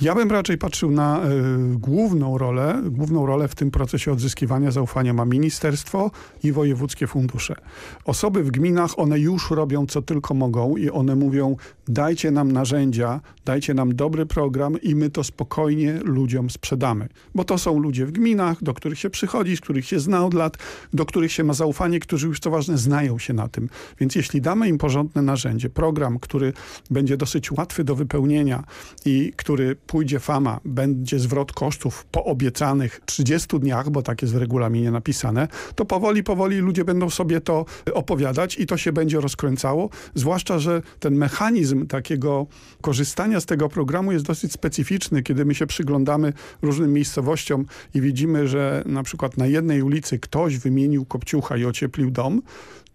Ja bym raczej patrzył na y, główną rolę. Główną rolę w tym procesie odzyskiwania zaufania ma ministerstwo i wojewódzkie fundusze. Osoby w gminach, one już robią co tylko mogą i one mówią dajcie nam narzędzia, dajcie nam dobry program i my to spokojnie ludziom sprzedamy. Bo to są ludzie w gminach, do których się przychodzi, z których się zna od lat, do których się ma zaufanie, którzy już to ważne znają się na tym. Więc jeśli damy im porządne narzędzie, program, który będzie dosyć łatwy do wypełnienia i który pójdzie fama, będzie zwrot kosztów po obiecanych 30 dniach, bo tak jest w regulaminie napisane, to powoli, powoli ludzie będą sobie to opowiadać i to się będzie rozkręcało, zwłaszcza, że ten mechanizm takiego korzystania z tego programu jest dosyć specyficzny, kiedy my się przyglądamy różnym miejscowościom i widzimy, że na przykład na jednej ulicy ktoś wymienił kopciucha i ocieplił dom,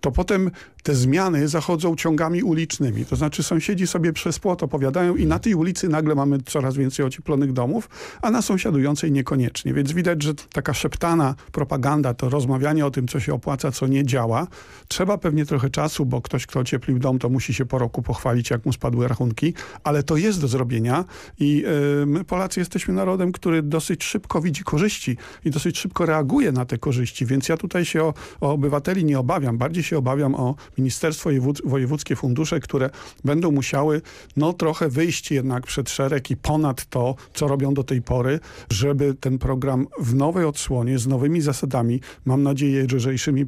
to potem te zmiany zachodzą ciągami ulicznymi. To znaczy sąsiedzi sobie przez płot opowiadają i na tej ulicy nagle mamy coraz więcej ocieplonych domów, a na sąsiadującej niekoniecznie. Więc widać, że taka szeptana propaganda, to rozmawianie o tym, co się opłaca, co nie działa. Trzeba pewnie trochę czasu, bo ktoś, kto ocieplił dom, to musi się po roku pochwalić, jak mu spadły rachunki, ale to jest do zrobienia i yy, my Polacy jesteśmy narodem, który dosyć szybko widzi korzyści i dosyć szybko reaguje na te korzyści, więc ja tutaj się o, o obywateli nie obawiam. Bardziej się się obawiam o Ministerstwo i Wojewódzkie Fundusze, które będą musiały no trochę wyjść jednak przed szereg i ponad to, co robią do tej pory, żeby ten program w nowej odsłonie, z nowymi zasadami, mam nadzieję lżejszymi,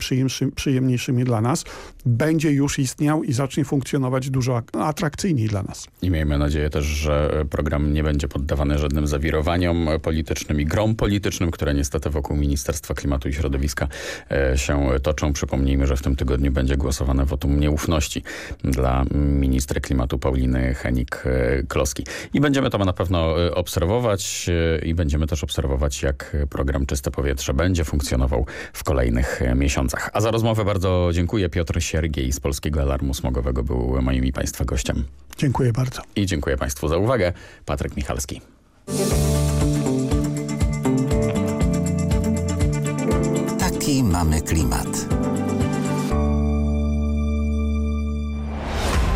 przyjemniejszymi dla nas, będzie już istniał i zacznie funkcjonować dużo atrakcyjniej dla nas. I miejmy nadzieję też, że program nie będzie poddawany żadnym zawirowaniom politycznym i grom politycznym, które niestety wokół Ministerstwa Klimatu i Środowiska e, się toczą. Przypomnijmy, że w tym tygodniu będzie głosowane wotum nieufności dla ministra klimatu Pauliny Henik-Kloski. I będziemy to na pewno e, obserwować e, i będziemy też obserwować, jak program Czyste Powietrze będzie funkcjonował w kolejnych miesiącach. A za rozmowę bardzo dziękuję. Piotr Siergiej z Polskiego Alarmu Smogowego był moim i Państwa gościem. Dziękuję bardzo. I dziękuję Państwu za uwagę. Patryk Michalski. Taki mamy klimat.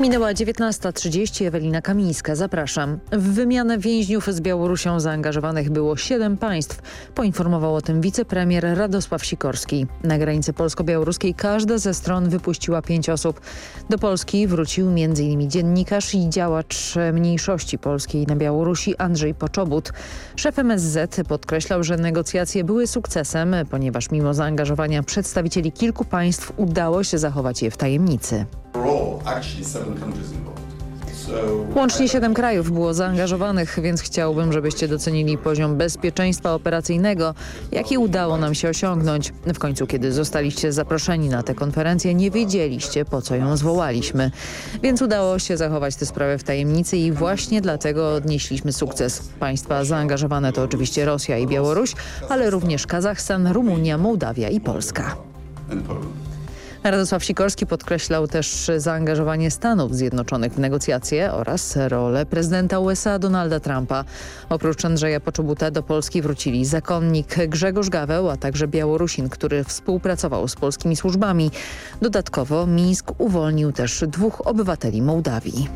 Minęła 19.30, Ewelina Kamińska, zapraszam. W wymianę więźniów z Białorusią zaangażowanych było siedem państw. Poinformował o tym wicepremier Radosław Sikorski. Na granicy polsko-białoruskiej każda ze stron wypuściła pięć osób. Do Polski wrócił m.in. dziennikarz i działacz mniejszości polskiej na Białorusi Andrzej Poczobut. Szef MSZ podkreślał, że negocjacje były sukcesem, ponieważ mimo zaangażowania przedstawicieli kilku państw udało się zachować je w tajemnicy. Łącznie siedem krajów było zaangażowanych, więc chciałbym, żebyście docenili poziom bezpieczeństwa operacyjnego, jaki udało nam się osiągnąć. W końcu, kiedy zostaliście zaproszeni na tę konferencję, nie wiedzieliście, po co ją zwołaliśmy. Więc udało się zachować tę sprawę w tajemnicy i właśnie dlatego odnieśliśmy sukces. Państwa zaangażowane to oczywiście Rosja i Białoruś, ale również Kazachstan, Rumunia, Mołdawia i Polska. Radosław Sikorski podkreślał też zaangażowanie Stanów Zjednoczonych w negocjacje oraz rolę prezydenta USA Donalda Trumpa. Oprócz Andrzeja Poczobuta do Polski wrócili zakonnik Grzegorz Gaweł, a także Białorusin, który współpracował z polskimi służbami. Dodatkowo Mińsk uwolnił też dwóch obywateli Mołdawii.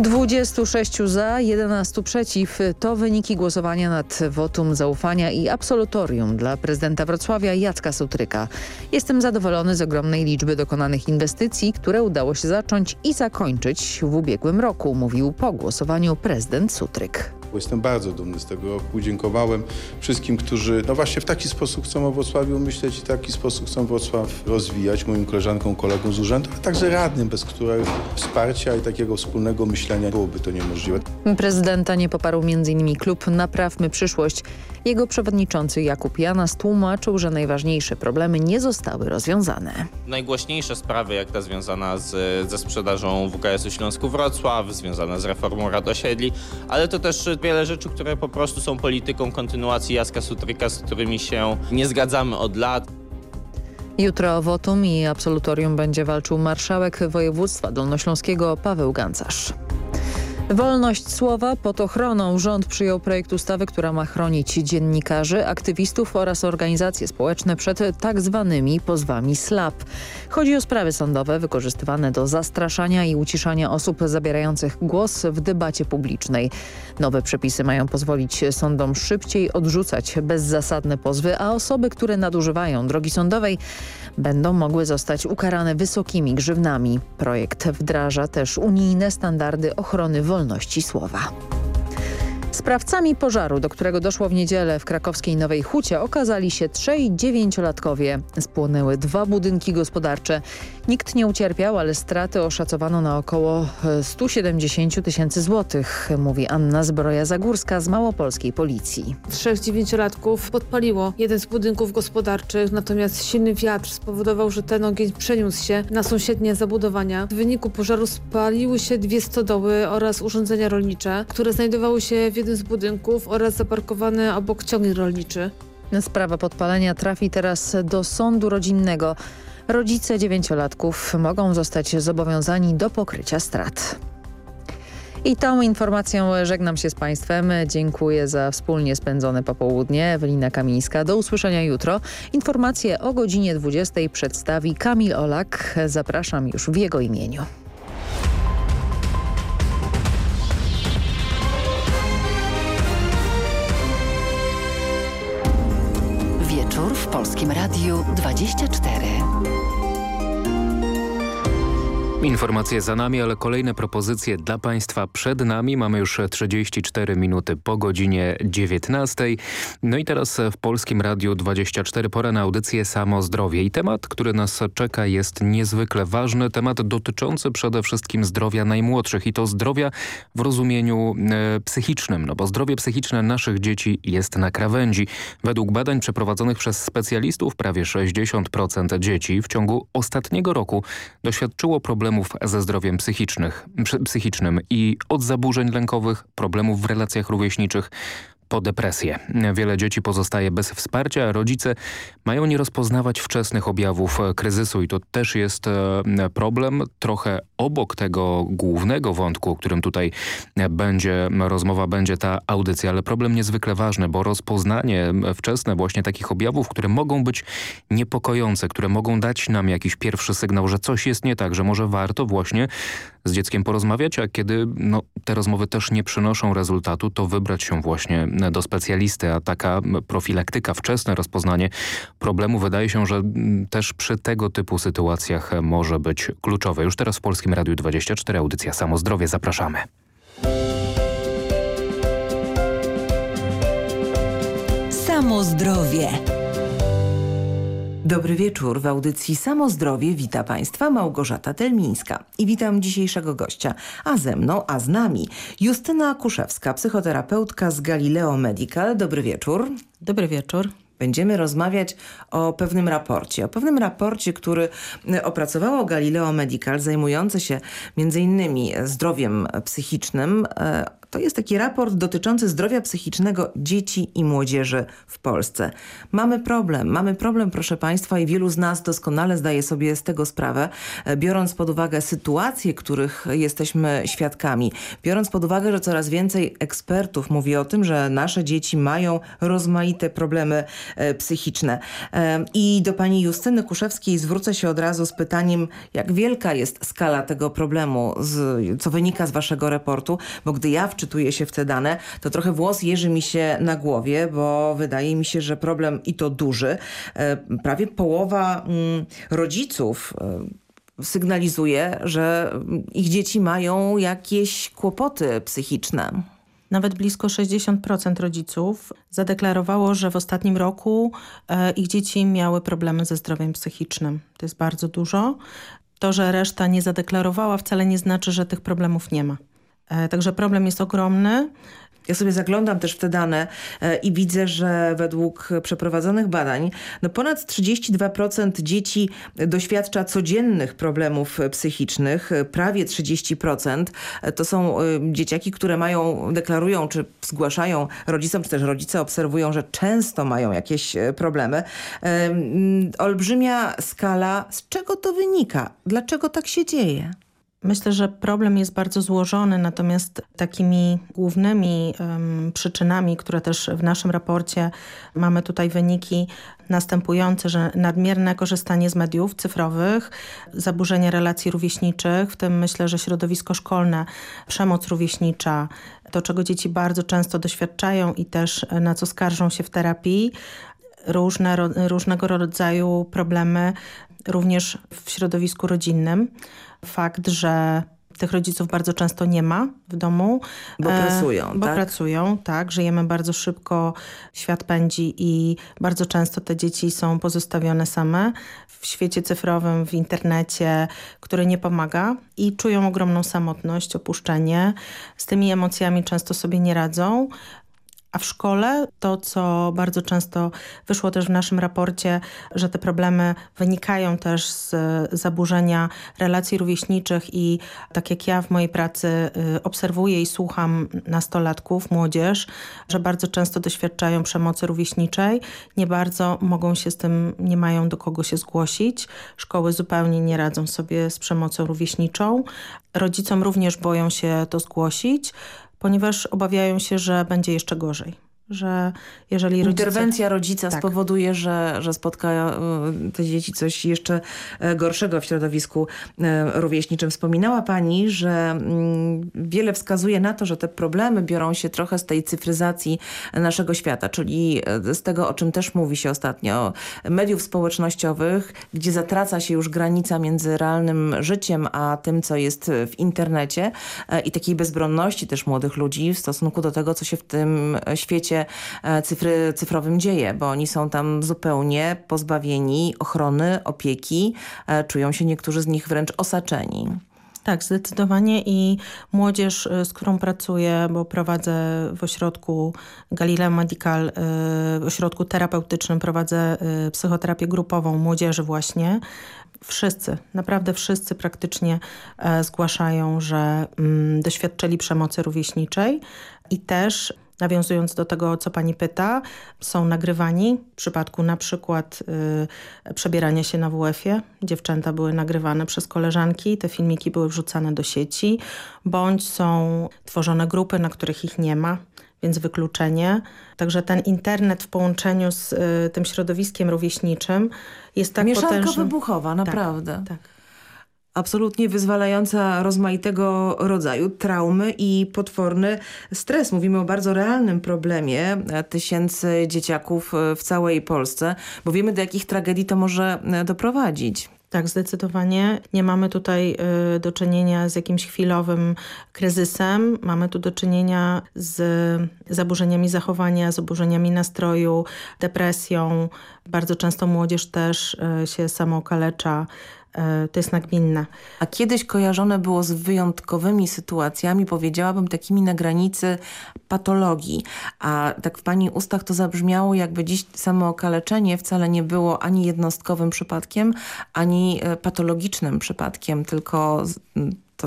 26 za, 11 przeciw. To wyniki głosowania nad wotum zaufania i absolutorium dla prezydenta Wrocławia Jacka Sutryka. Jestem zadowolony z ogromnej liczby dokonanych inwestycji, które udało się zacząć i zakończyć w ubiegłym roku, mówił po głosowaniu prezydent Sutryk. Jestem bardzo dumny z tego roku. Dziękowałem wszystkim, którzy no właśnie w taki sposób chcą o Wrocławiu myśleć i w taki sposób chcą Wrocław rozwijać, moim koleżankom, kolegom z urzędu, a także radnym, bez których wsparcia i takiego wspólnego myślenia byłoby to niemożliwe. Prezydenta nie poparł m.in. klub Naprawmy Przyszłość. Jego przewodniczący Jakub Janas tłumaczył, że najważniejsze problemy nie zostały rozwiązane. Najgłośniejsze sprawy, jak ta związana z, ze sprzedażą WKS-u Śląsku Wrocław, związana z reformą Rad Osiedli, ale to też wiele rzeczy, które po prostu są polityką kontynuacji Jaska Sutryka, z którymi się nie zgadzamy od lat. Jutro o wotum i absolutorium będzie walczył marszałek województwa dolnośląskiego Paweł Gancarz. Wolność słowa pod ochroną. Rząd przyjął projekt ustawy, która ma chronić dziennikarzy, aktywistów oraz organizacje społeczne przed tak zwanymi pozwami SLAP. Chodzi o sprawy sądowe wykorzystywane do zastraszania i uciszania osób zabierających głos w debacie publicznej. Nowe przepisy mają pozwolić sądom szybciej odrzucać bezzasadne pozwy, a osoby, które nadużywają drogi sądowej będą mogły zostać ukarane wysokimi grzywnami. Projekt wdraża też unijne standardy ochrony wolności słowa. Sprawcami pożaru, do którego doszło w niedzielę w krakowskiej Nowej Hucie okazali się trzej dziewięciolatkowie. Spłonęły dwa budynki gospodarcze. Nikt nie ucierpiał, ale straty oszacowano na około 170 tysięcy złotych, mówi Anna Zbroja-Zagórska z Małopolskiej Policji. Trzech dziewięciolatków podpaliło jeden z budynków gospodarczych, natomiast silny wiatr spowodował, że ten ogień przeniósł się na sąsiednie zabudowania. W wyniku pożaru spaliły się dwie stodoły oraz urządzenia rolnicze, które znajdowały się w jednym z budynków oraz zaparkowane obok ciągnik rolniczy. Sprawa podpalenia trafi teraz do sądu rodzinnego. Rodzice dziewięciolatków mogą zostać zobowiązani do pokrycia strat. I tą informacją żegnam się z Państwem. Dziękuję za wspólnie spędzone popołudnie. Ewelina Kamińska. Do usłyszenia jutro. Informacje o godzinie 20 przedstawi Kamil Olak. Zapraszam już w jego imieniu. Polskim Radiu 24. Informacje za nami, ale kolejne propozycje dla Państwa przed nami. Mamy już 34 minuty po godzinie 19. No i teraz w Polskim Radiu 24 pora na audycję Samo Zdrowie. I temat, który nas czeka jest niezwykle ważny. Temat dotyczący przede wszystkim zdrowia najmłodszych i to zdrowia w rozumieniu e, psychicznym. No bo zdrowie psychiczne naszych dzieci jest na krawędzi. Według badań przeprowadzonych przez specjalistów prawie 60% dzieci w ciągu ostatniego roku doświadczyło problemu problemów ze zdrowiem psychicznym i od zaburzeń lękowych, problemów w relacjach rówieśniczych, po depresję. Wiele dzieci pozostaje bez wsparcia, a rodzice mają nie rozpoznawać wczesnych objawów kryzysu i to też jest e, problem. Trochę obok tego głównego wątku, o którym tutaj będzie rozmowa, będzie ta audycja, ale problem niezwykle ważny, bo rozpoznanie wczesne właśnie takich objawów, które mogą być niepokojące, które mogą dać nam jakiś pierwszy sygnał, że coś jest nie tak, że może warto właśnie z dzieckiem porozmawiać, a kiedy no, te rozmowy też nie przynoszą rezultatu, to wybrać się właśnie do specjalisty, a taka profilaktyka, wczesne rozpoznanie problemu wydaje się, że też przy tego typu sytuacjach może być kluczowe. Już teraz w Polskim Radiu 24 audycja Samo Zdrowie. Zapraszamy. Samo Zdrowie. Dobry wieczór. W audycji Samo Zdrowie wita Państwa Małgorzata Telmińska. I witam dzisiejszego gościa, a ze mną, a z nami Justyna Kuszewska, psychoterapeutka z Galileo Medical. Dobry wieczór. Dobry wieczór będziemy rozmawiać o pewnym raporcie. O pewnym raporcie, który opracowało Galileo Medical, zajmujące się między innymi zdrowiem psychicznym. To jest taki raport dotyczący zdrowia psychicznego dzieci i młodzieży w Polsce. Mamy problem, mamy problem proszę Państwa i wielu z nas doskonale zdaje sobie z tego sprawę, e, biorąc pod uwagę sytuacje, których jesteśmy świadkami, biorąc pod uwagę, że coraz więcej ekspertów mówi o tym, że nasze dzieci mają rozmaite problemy e, psychiczne. E, I do pani Justyny Kuszewskiej zwrócę się od razu z pytaniem, jak wielka jest skala tego problemu, z, co wynika z waszego raportu, bo gdy ja wczytałem wczytuję się w te dane, to trochę włos jeży mi się na głowie, bo wydaje mi się, że problem i to duży. E, prawie połowa mm, rodziców e, sygnalizuje, że ich dzieci mają jakieś kłopoty psychiczne. Nawet blisko 60% rodziców zadeklarowało, że w ostatnim roku e, ich dzieci miały problemy ze zdrowiem psychicznym. To jest bardzo dużo. To, że reszta nie zadeklarowała wcale nie znaczy, że tych problemów nie ma. E, także problem jest ogromny. Ja sobie zaglądam też w te dane e, i widzę, że według przeprowadzonych badań no ponad 32% dzieci doświadcza codziennych problemów psychicznych, prawie 30% to są e, dzieciaki, które mają, deklarują czy zgłaszają rodzicom, czy też rodzice obserwują, że często mają jakieś problemy. Olbrzymia skala, z czego to wynika? Dlaczego tak się dzieje? Myślę, że problem jest bardzo złożony, natomiast takimi głównymi um, przyczynami, które też w naszym raporcie mamy tutaj wyniki następujące, że nadmierne korzystanie z mediów cyfrowych, zaburzenie relacji rówieśniczych, w tym myślę, że środowisko szkolne, przemoc rówieśnicza, to czego dzieci bardzo często doświadczają i też na co skarżą się w terapii, różne, różnego rodzaju problemy również w środowisku rodzinnym fakt, że tych rodziców bardzo często nie ma w domu. Bo e, pracują, Bo tak? pracują, tak. Żyjemy bardzo szybko, świat pędzi i bardzo często te dzieci są pozostawione same w świecie cyfrowym, w internecie, który nie pomaga i czują ogromną samotność, opuszczenie. Z tymi emocjami często sobie nie radzą. A w szkole to, co bardzo często wyszło też w naszym raporcie, że te problemy wynikają też z zaburzenia relacji rówieśniczych i tak jak ja w mojej pracy y, obserwuję i słucham nastolatków, młodzież, że bardzo często doświadczają przemocy rówieśniczej, nie bardzo mogą się z tym, nie mają do kogo się zgłosić. Szkoły zupełnie nie radzą sobie z przemocą rówieśniczą. Rodzicom również boją się to zgłosić ponieważ obawiają się, że będzie jeszcze gorzej. Że jeżeli rodzice... Interwencja rodzica tak. spowoduje, że, że spotka e, te dzieci coś jeszcze e, gorszego w środowisku e, rówieśniczym. Wspominała Pani, że mm, wiele wskazuje na to, że te problemy biorą się trochę z tej cyfryzacji naszego świata, czyli z tego, o czym też mówi się ostatnio, mediów społecznościowych, gdzie zatraca się już granica między realnym życiem, a tym, co jest w internecie i takiej bezbronności też młodych ludzi w stosunku do tego, co się w tym świecie E, cyfry, cyfrowym dzieje, bo oni są tam zupełnie pozbawieni ochrony, opieki. E, czują się niektórzy z nich wręcz osaczeni. Tak, zdecydowanie i młodzież, e, z którą pracuję, bo prowadzę w ośrodku Galileo Medical, w ośrodku terapeutycznym prowadzę psychoterapię grupową młodzieży właśnie. Wszyscy, naprawdę wszyscy praktycznie zgłaszają, że mm, doświadczyli przemocy rówieśniczej i też Nawiązując do tego, co pani pyta, są nagrywani. W przypadku na przykład y, przebierania się na WF-ie. Dziewczęta były nagrywane przez koleżanki, te filmiki były wrzucane do sieci, bądź są tworzone grupy, na których ich nie ma więc wykluczenie. Także ten internet w połączeniu z y, tym środowiskiem rówieśniczym jest tak Mieszanka potężny. wybuchowa, tak, naprawdę. Tak, tak absolutnie wyzwalająca rozmaitego rodzaju traumy i potworny stres. Mówimy o bardzo realnym problemie tysięcy dzieciaków w całej Polsce, bo wiemy do jakich tragedii to może doprowadzić. Tak, zdecydowanie. Nie mamy tutaj y, do czynienia z jakimś chwilowym kryzysem. Mamy tu do czynienia z zaburzeniami zachowania, zaburzeniami nastroju, depresją. Bardzo często młodzież też y, się samookalecza. E, to jest nagminne. A kiedyś kojarzone było z wyjątkowymi sytuacjami, powiedziałabym takimi na granicy patologii. A tak w Pani ustach to zabrzmiało, jakby dziś samookaleczenie wcale nie było ani jednostkowym przypadkiem, ani e, patologicznym przypadkiem, tylko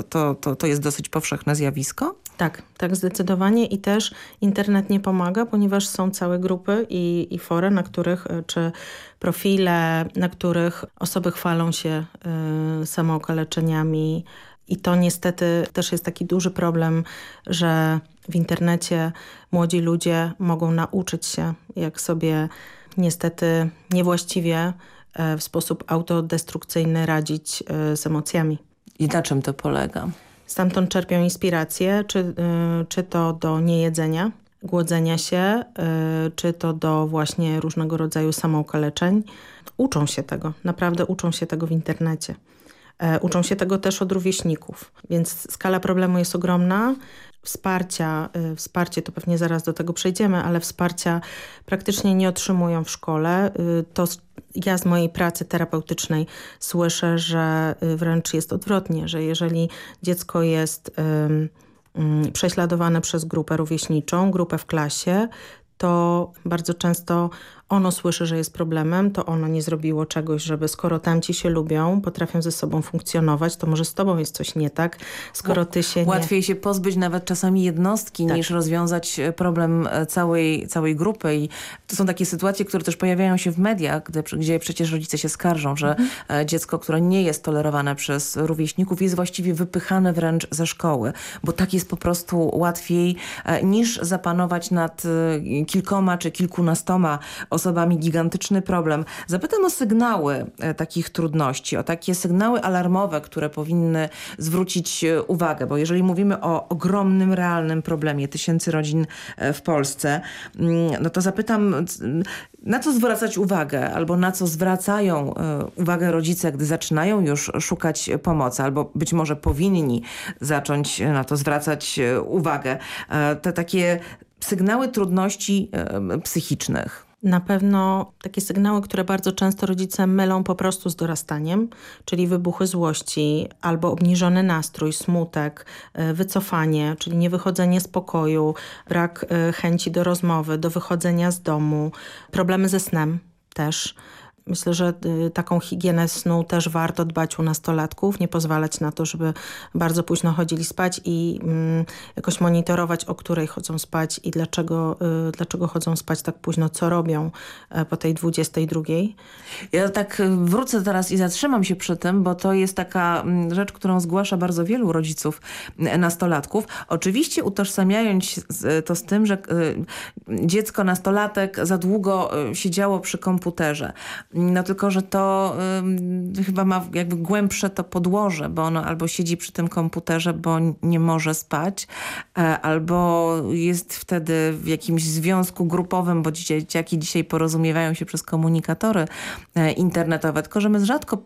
to, to, to, to jest dosyć powszechne zjawisko? Tak, tak zdecydowanie i też internet nie pomaga, ponieważ są całe grupy i, i fory, na których, e, czy profile, na których osoby chwalą się y, samookaleczeniami i to niestety też jest taki duży problem, że w internecie młodzi ludzie mogą nauczyć się, jak sobie niestety niewłaściwie w sposób autodestrukcyjny radzić z emocjami. I na czym to polega? Stamtąd czerpią inspirację, czy, y, czy to do niejedzenia, głodzenia się, y, czy to do właśnie różnego rodzaju samookaleczeń. Uczą się tego, naprawdę uczą się tego w internecie. E, uczą się tego też od rówieśników, więc skala problemu jest ogromna. Wsparcia, y, wsparcie to pewnie zaraz do tego przejdziemy, ale wsparcia praktycznie nie otrzymują w szkole. To ja z mojej pracy terapeutycznej słyszę, że y, wręcz jest odwrotnie, że jeżeli dziecko jest um, prześladowane przez grupę rówieśniczą, grupę w klasie, to bardzo często ono słyszy, że jest problemem, to ono nie zrobiło czegoś, żeby skoro tamci się lubią, potrafią ze sobą funkcjonować, to może z tobą jest coś nie tak, skoro ty się Łatwiej nie... się pozbyć nawet czasami jednostki, tak. niż rozwiązać e, problem e, całej, całej grupy i to są takie sytuacje, które też pojawiają się w mediach, gdzie, gdzie przecież rodzice się skarżą, że mhm. E, dziecko, które nie jest tolerowane przez rówieśników jest właściwie wypychane wręcz ze szkoły, bo tak jest po prostu łatwiej niż zapanować nad kilkoma czy kilkunastoma osobami gigantyczny problem. Zapytam o sygnały e, takich trudności, o takie sygnały alarmowe, które powinny zwrócić e, uwagę, bo jeżeli mówimy o ogromnym, realnym problemie tysięcy rodzin e, w Polsce, mm, no to zapytam, na co zwracać uwagę albo na co zwracają uwagę rodzice, gdy zaczynają już szukać pomocy albo być może powinni zacząć na to zwracać uwagę. Te takie sygnały trudności psychicznych. Na pewno takie sygnały, które bardzo często rodzice mylą po prostu z dorastaniem, czyli wybuchy złości albo obniżony nastrój, smutek, e, wycofanie, czyli niewychodzenie z pokoju, brak e, chęci do rozmowy, do wychodzenia z domu, problemy ze snem też Myślę, że y, taką higienę snu też warto dbać u nastolatków, nie pozwalać na to, żeby bardzo późno chodzili spać i mm, jakoś monitorować, o której chodzą spać i dlaczego, y, dlaczego chodzą spać tak późno, co robią y, po tej 22. Ja tak wrócę teraz i zatrzymam się przy tym, bo to jest taka mm, rzecz, którą zgłasza bardzo wielu rodziców nastolatków. Oczywiście utożsamiając to z tym, że dziecko, nastolatek za długo siedziało przy komputerze. No tylko, że to y, chyba ma jakby głębsze to podłoże, bo ono albo siedzi przy tym komputerze, bo nie może spać, e, albo jest wtedy w jakimś związku grupowym, bo dzieciaki dzisiaj porozumiewają się przez komunikatory e, internetowe, tylko że my rzadko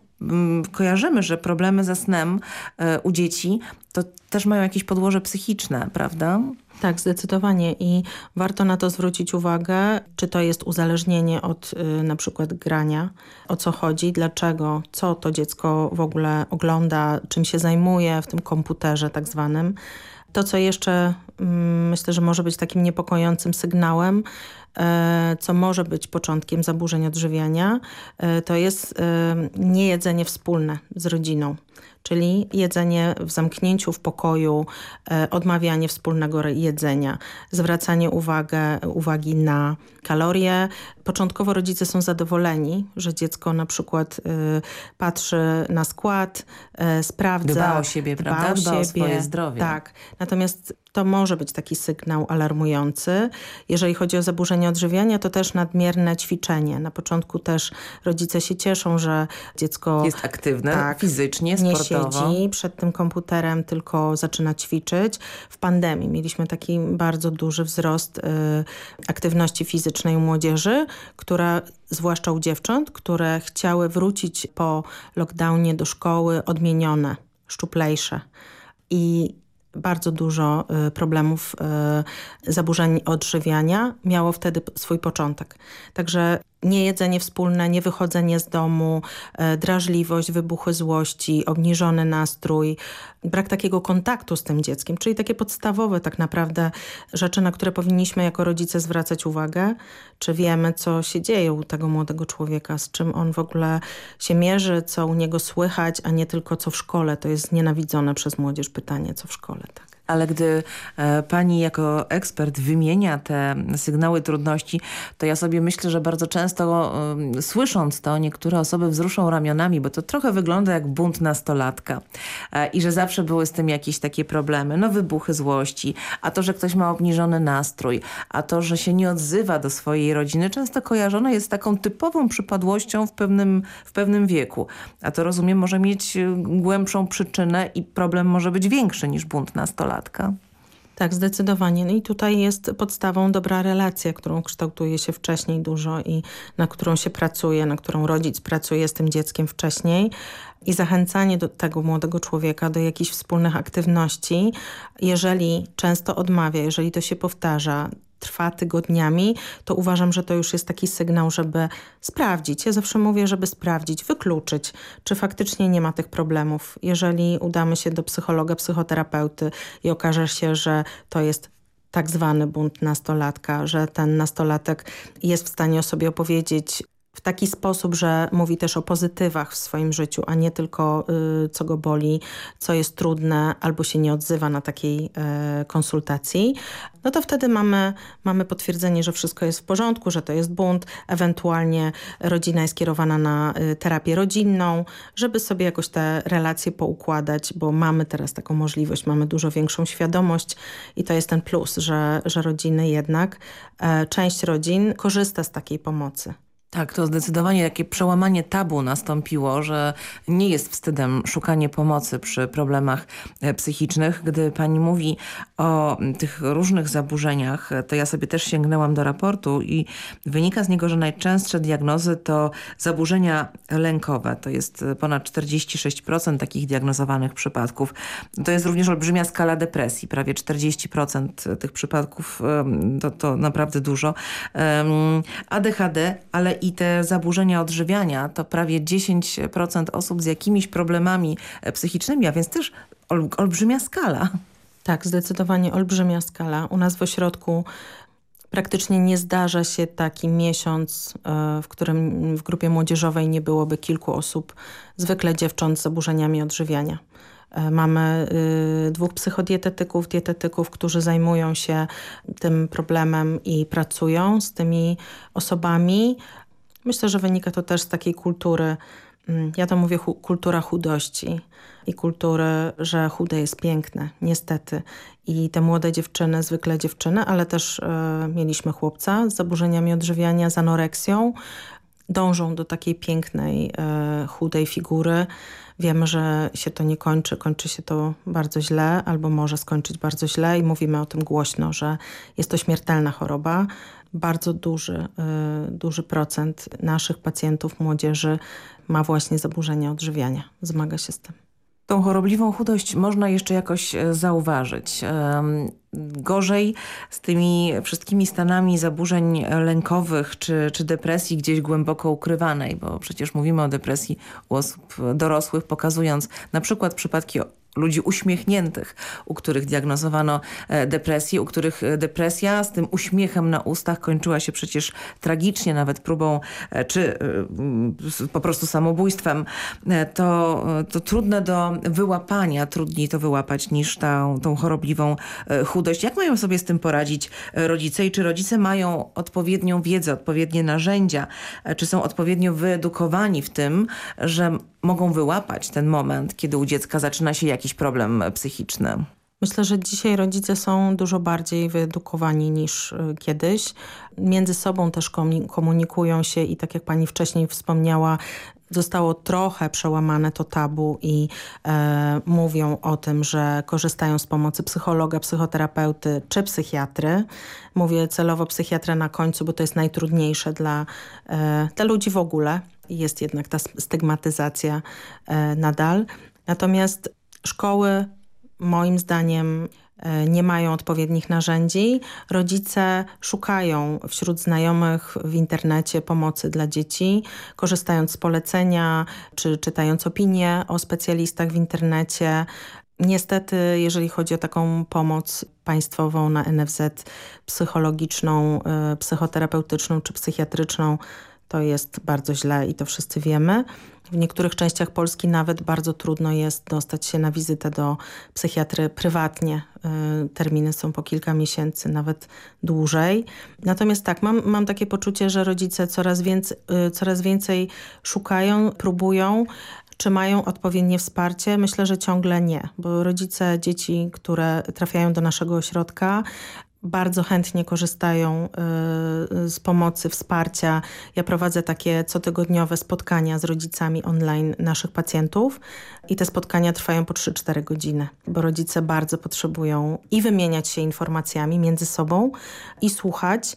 kojarzymy, że problemy ze snem e, u dzieci to też mają jakieś podłoże psychiczne, prawda? Tak, zdecydowanie. I warto na to zwrócić uwagę, czy to jest uzależnienie od y, na przykład grania, o co chodzi, dlaczego, co to dziecko w ogóle ogląda, czym się zajmuje? W tym komputerze tak zwanym. To, co jeszcze mm, myślę, że może być takim niepokojącym sygnałem, e, co może być początkiem zaburzeń odżywiania, e, to jest e, niejedzenie wspólne z rodziną czyli jedzenie w zamknięciu w pokoju, e, odmawianie wspólnego jedzenia, zwracanie uwagę, uwagi na kalorie. Początkowo rodzice są zadowoleni, że dziecko na przykład y, patrzy na skład, y, sprawdza. Dba o siebie, dba prawda? Dba o, siebie. o swoje zdrowie. Tak. Natomiast to może być taki sygnał alarmujący. Jeżeli chodzi o zaburzenie odżywiania, to też nadmierne ćwiczenie. Na początku też rodzice się cieszą, że dziecko jest aktywne tak, fizycznie, sportowo. Nie siedzi przed tym komputerem, tylko zaczyna ćwiczyć. W pandemii mieliśmy taki bardzo duży wzrost y, aktywności fizycznej u młodzieży, która zwłaszcza u dziewcząt, które chciały wrócić po lockdownie do szkoły odmienione, szczuplejsze. I bardzo dużo y, problemów y, zaburzeń odżywiania miało wtedy swój początek. Także niejedzenie wspólne, niewychodzenie z domu, e, drażliwość, wybuchy złości, obniżony nastrój, brak takiego kontaktu z tym dzieckiem, czyli takie podstawowe tak naprawdę rzeczy, na które powinniśmy jako rodzice zwracać uwagę, czy wiemy, co się dzieje u tego młodego człowieka, z czym on w ogóle się mierzy, co u niego słychać, a nie tylko co w szkole. To jest nienawidzone przez młodzież pytanie, co w szkole. Tak ale gdy e, pani jako ekspert wymienia te sygnały trudności, to ja sobie myślę, że bardzo często e, słysząc to, niektóre osoby wzruszą ramionami, bo to trochę wygląda jak bunt nastolatka e, i że zawsze były z tym jakieś takie problemy, no wybuchy złości, a to, że ktoś ma obniżony nastrój, a to, że się nie odzywa do swojej rodziny, często kojarzone jest z taką typową przypadłością w pewnym, w pewnym wieku. A to rozumiem może mieć głębszą przyczynę i problem może być większy niż bunt nastolatka Tak, zdecydowanie. No i tutaj jest podstawą dobra relacja, którą kształtuje się wcześniej dużo i na którą się pracuje, na którą rodzic pracuje z tym dzieckiem wcześniej i zachęcanie do tego młodego człowieka do jakichś wspólnych aktywności. Jeżeli często odmawia, jeżeli to się powtarza, trwa tygodniami, to uważam, że to już jest taki sygnał, żeby sprawdzić. Ja zawsze mówię, żeby sprawdzić, wykluczyć, czy faktycznie nie ma tych problemów. Jeżeli udamy się do psychologa, psychoterapeuty i okaże się, że to jest tak zwany bunt nastolatka, że ten nastolatek jest w stanie o sobie opowiedzieć taki sposób, że mówi też o pozytywach w swoim życiu, a nie tylko y, co go boli, co jest trudne, albo się nie odzywa na takiej y, konsultacji, no to wtedy mamy, mamy potwierdzenie, że wszystko jest w porządku, że to jest bunt, ewentualnie rodzina jest kierowana na y, terapię rodzinną, żeby sobie jakoś te relacje poukładać, bo mamy teraz taką możliwość, mamy dużo większą świadomość i to jest ten plus, że, że rodziny jednak, e, część rodzin korzysta z takiej pomocy. Tak, to zdecydowanie takie przełamanie tabu nastąpiło, że nie jest wstydem szukanie pomocy przy problemach e, psychicznych. Gdy pani mówi o tych różnych zaburzeniach, to ja sobie też sięgnęłam do raportu i wynika z niego, że najczęstsze diagnozy to zaburzenia lękowe. To jest ponad 46% takich diagnozowanych przypadków. To jest również olbrzymia skala depresji. Prawie 40% tych przypadków to, to naprawdę dużo. ADHD, ale i te zaburzenia odżywiania to prawie 10% osób z jakimiś problemami e, psychicznymi, a więc też olbrzymia skala. Tak, zdecydowanie olbrzymia skala. U nas w ośrodku Praktycznie nie zdarza się taki miesiąc, w którym w grupie młodzieżowej nie byłoby kilku osób, zwykle dziewcząt z zaburzeniami odżywiania. Mamy dwóch psychodietetyków, dietetyków, którzy zajmują się tym problemem i pracują z tymi osobami. Myślę, że wynika to też z takiej kultury, mm, ja to mówię hu kultura chudości i kultury, że chude jest piękne, niestety. I te młode dziewczyny, zwykle dziewczyny, ale też e, mieliśmy chłopca z zaburzeniami odżywiania, z anoreksją, dążą do takiej pięknej, e, chudej figury. Wiemy, że się to nie kończy, kończy się to bardzo źle albo może skończyć bardzo źle i mówimy o tym głośno, że jest to śmiertelna choroba bardzo duży, y, duży procent naszych pacjentów, młodzieży ma właśnie zaburzenia odżywiania, zmaga się z tym. Tą chorobliwą chudość można jeszcze jakoś e, zauważyć. Gorzej z tymi wszystkimi stanami zaburzeń lękowych czy, czy depresji gdzieś głęboko ukrywanej, bo przecież mówimy o depresji u osób dorosłych, pokazując na przykład przypadki ludzi uśmiechniętych, u których diagnozowano e, depresję, u których e, depresja z tym uśmiechem na ustach kończyła się przecież tragicznie, nawet próbą e, czy po prostu samobójstwem, to, to trudne do wyłapania, trudniej to wyłapać niż tą, tą chorobliwą chudość. Jak mają sobie z tym poradzić rodzice? I czy rodzice mają odpowiednią wiedzę, odpowiednie narzędzia, czy są odpowiednio wyedukowani w tym, że mogą wyłapać ten moment, kiedy u dziecka zaczyna się jakiś problem psychiczny? Myślę, że dzisiaj rodzice są dużo bardziej wyedukowani niż y, kiedyś. Między sobą też komunikują się i tak jak pani wcześniej wspomniała, zostało trochę przełamane to tabu i e, mówią o tym, że korzystają z pomocy psychologa, psychoterapeuty czy psychiatry. Mówię celowo psychiatra na końcu, bo to jest najtrudniejsze dla, e, dla ludzi w ogóle. Jest jednak ta stygmatyzacja e, nadal. Natomiast szkoły moim zdaniem E, nie mają odpowiednich narzędzi. Rodzice szukają wśród znajomych w internecie pomocy dla dzieci, korzystając z polecenia czy czytając opinie o specjalistach w internecie. Niestety, jeżeli chodzi o taką pomoc państwową na NFZ, psychologiczną, e, psychoterapeutyczną czy psychiatryczną, to jest bardzo źle i to wszyscy wiemy. W niektórych częściach Polski nawet bardzo trudno jest dostać się na wizytę do psychiatry prywatnie. Y, terminy są po kilka miesięcy, nawet dłużej. Natomiast tak, mam, mam takie poczucie, że rodzice coraz więcej, coraz więcej szukają, próbują, czy mają odpowiednie wsparcie? Myślę, że ciągle nie, bo rodzice dzieci, które trafiają do naszego ośrodka, bardzo chętnie korzystają y, z pomocy, wsparcia. Ja prowadzę takie cotygodniowe spotkania z rodzicami online naszych pacjentów i te spotkania trwają po 3-4 godziny, bo rodzice bardzo potrzebują i wymieniać się informacjami między sobą i słuchać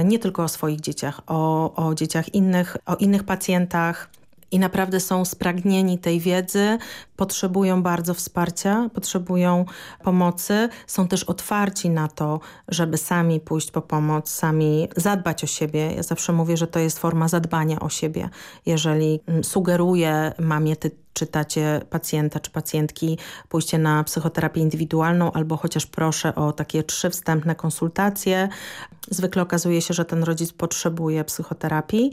y, nie tylko o swoich dzieciach, o, o dzieciach innych, o innych pacjentach, i naprawdę są spragnieni tej wiedzy, potrzebują bardzo wsparcia, potrzebują pomocy, są też otwarci na to, żeby sami pójść po pomoc, sami zadbać o siebie. Ja zawsze mówię, że to jest forma zadbania o siebie. Jeżeli mm, sugeruję mamie, ty czy tacie pacjenta czy pacjentki pójście na psychoterapię indywidualną albo chociaż proszę o takie trzy wstępne konsultacje. Zwykle okazuje się, że ten rodzic potrzebuje psychoterapii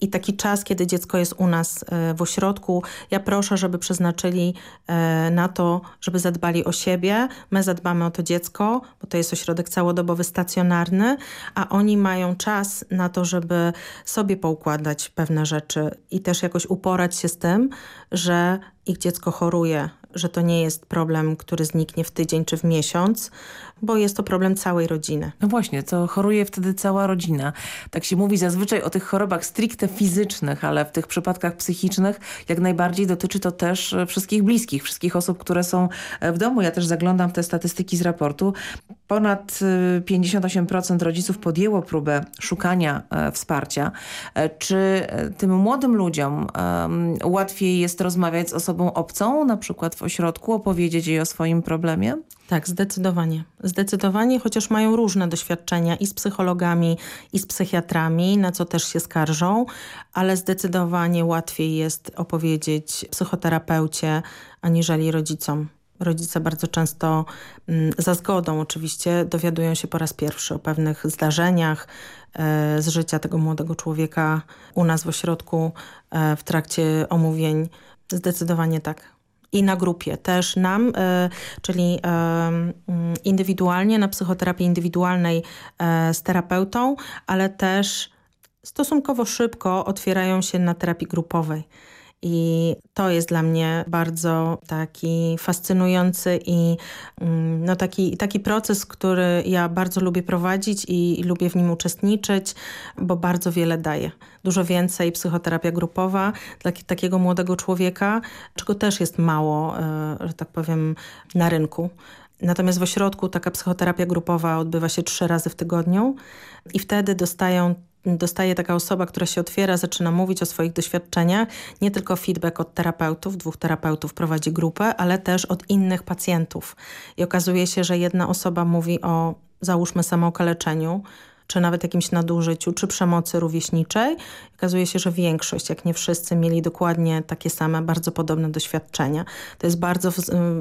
i taki czas, kiedy dziecko jest u nas e, w ośrodku, ja proszę, żeby przeznaczyli e, na to, żeby zadbali o siebie. My zadbamy o to dziecko, bo to jest ośrodek całodobowy stacjonarny, a oni mają czas na to, żeby sobie poukładać pewne rzeczy i też jakoś uporać się z tym, że ich dziecko choruje, że to nie jest problem, który zniknie w tydzień czy w miesiąc, bo jest to problem całej rodziny. No właśnie, to choruje wtedy cała rodzina. Tak się mówi zazwyczaj o tych chorobach stricte fizycznych, ale w tych przypadkach psychicznych jak najbardziej dotyczy to też e, wszystkich bliskich, wszystkich osób, które są e, w domu. Ja też zaglądam w te statystyki z raportu. Ponad 58% e, rodziców podjęło próbę szukania wsparcia. Czy tym młodym ludziom łatwiej jest rozmawiać z osobą obcą, na przykład w ośrodku, opowiedzieć jej o swoim problemie? Tak, zdecydowanie. Zdecydowanie, chociaż mają różne doświadczenia i z psychologami, i z psychiatrami, na co też się skarżą, ale zdecydowanie łatwiej jest opowiedzieć psychoterapeucie, aniżeli rodzicom. Rodzice bardzo często mm, za zgodą oczywiście dowiadują się po raz pierwszy o pewnych zdarzeniach e, z życia tego młodego człowieka u nas w ośrodku e, w trakcie omówień. Zdecydowanie tak i na grupie. Też nam, e, czyli e, indywidualnie, na psychoterapii indywidualnej e, z terapeutą, ale też stosunkowo szybko otwierają się na terapii grupowej. I to jest dla mnie bardzo taki fascynujący i mm, no taki, taki proces, który ja bardzo lubię prowadzić i, i lubię w nim uczestniczyć, bo bardzo wiele daje. Dużo więcej psychoterapia grupowa dla takiego młodego człowieka, czego też jest mało, e, że tak powiem, na rynku. Natomiast w ośrodku taka psychoterapia grupowa odbywa się trzy razy w tygodniu i wtedy dostają dostaje taka osoba, która się otwiera, zaczyna mówić o swoich doświadczeniach, nie tylko feedback od terapeutów, dwóch terapeutów prowadzi grupę, ale też od innych pacjentów. I okazuje się, że jedna osoba mówi o, załóżmy, samookaleczeniu, czy nawet jakimś nadużyciu, czy przemocy rówieśniczej. Okazuje się, że większość, jak nie wszyscy, mieli dokładnie takie same, bardzo podobne doświadczenia. To jest bardzo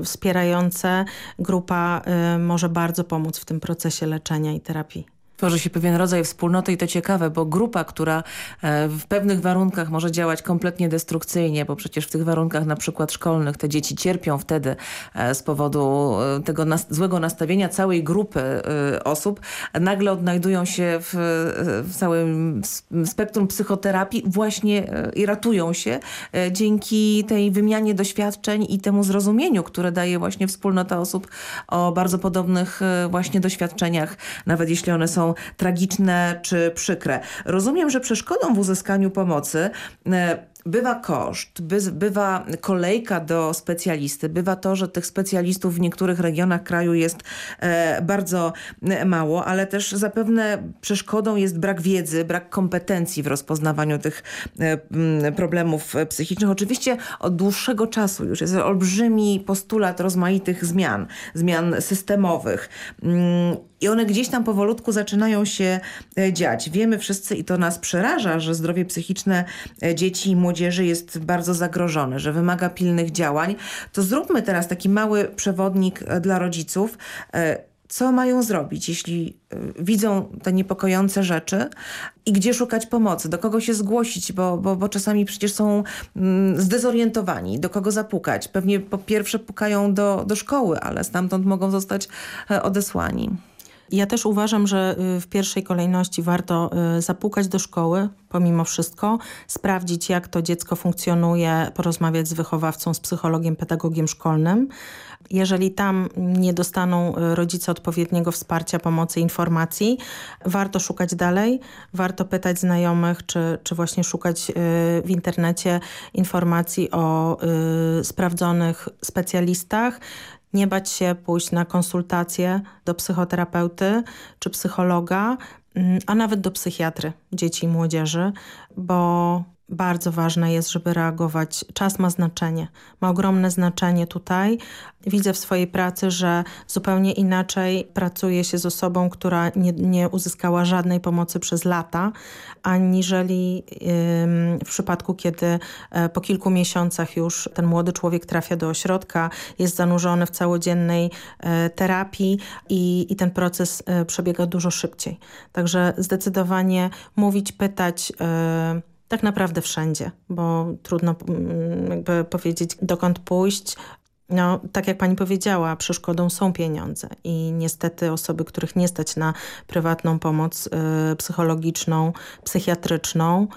wspierające. Grupa y, może bardzo pomóc w tym procesie leczenia i terapii tworzy się pewien rodzaj wspólnoty i to ciekawe, bo grupa, która e, w pewnych warunkach może działać kompletnie destrukcyjnie, bo przecież w tych warunkach na przykład szkolnych te dzieci cierpią wtedy e, z powodu e, tego nas złego nastawienia całej grupy osób, nagle odnajdują się w, w całym spektrum psychoterapii właśnie i ratują się dzięki tej wymianie doświadczeń i temu zrozumieniu, które daje właśnie wspólnota osób o bardzo podobnych właśnie doświadczeniach, nawet jeśli one są tragiczne czy przykre. Rozumiem, że przeszkodą w uzyskaniu pomocy e, bywa koszt, bywa kolejka do specjalisty, bywa to, że tych specjalistów w niektórych regionach kraju jest e, bardzo mało, ale też zapewne przeszkodą jest brak wiedzy, brak kompetencji w rozpoznawaniu tych e, problemów psychicznych. Oczywiście od dłuższego czasu już jest olbrzymi postulat rozmaitych zmian, zmian systemowych. I one gdzieś tam powolutku zaczynają się e, dziać. Wiemy wszyscy i to nas przeraża, że zdrowie psychiczne e, dzieci i młodzieży jest bardzo zagrożone, że wymaga pilnych działań. To zróbmy teraz taki mały przewodnik e, dla rodziców co mają zrobić, jeśli widzą te niepokojące rzeczy i gdzie szukać pomocy, do kogo się zgłosić, bo, bo, bo czasami przecież są mm, zdezorientowani, do kogo zapukać. Pewnie po pierwsze pukają do, do szkoły, ale stamtąd mogą zostać odesłani. Ja też uważam, że y, w pierwszej kolejności warto y, zapukać do szkoły, pomimo wszystko, sprawdzić jak to dziecko funkcjonuje, porozmawiać z wychowawcą, z psychologiem, pedagogiem szkolnym. Jeżeli tam nie dostaną y, rodzice odpowiedniego wsparcia, pomocy, informacji, warto szukać dalej, warto pytać znajomych, czy, czy właśnie szukać w internecie informacji o sprawdzonych specjalistach, nie bać się pójść na konsultację do psychoterapeuty czy psychologa, mm, a nawet do psychiatry dzieci i młodzieży, bo bardzo ważne jest, żeby reagować. Czas ma znaczenie, ma ogromne znaczenie tutaj. Widzę w swojej pracy, że zupełnie inaczej pracuje się z osobą, która nie, nie uzyskała żadnej pomocy przez lata, aniżeli w przypadku, kiedy e, po kilku miesiącach już ten młody człowiek trafia do ośrodka, jest zanurzony w całodziennej e, terapii i, i ten proces e, przebiega dużo szybciej. Także zdecydowanie mówić, pytać, tak naprawdę wszędzie, bo trudno mm, jakby powiedzieć dokąd pójść. No, tak jak pani powiedziała, przeszkodą są pieniądze i niestety osoby, których nie stać na prywatną pomoc y, psychologiczną, psychiatryczną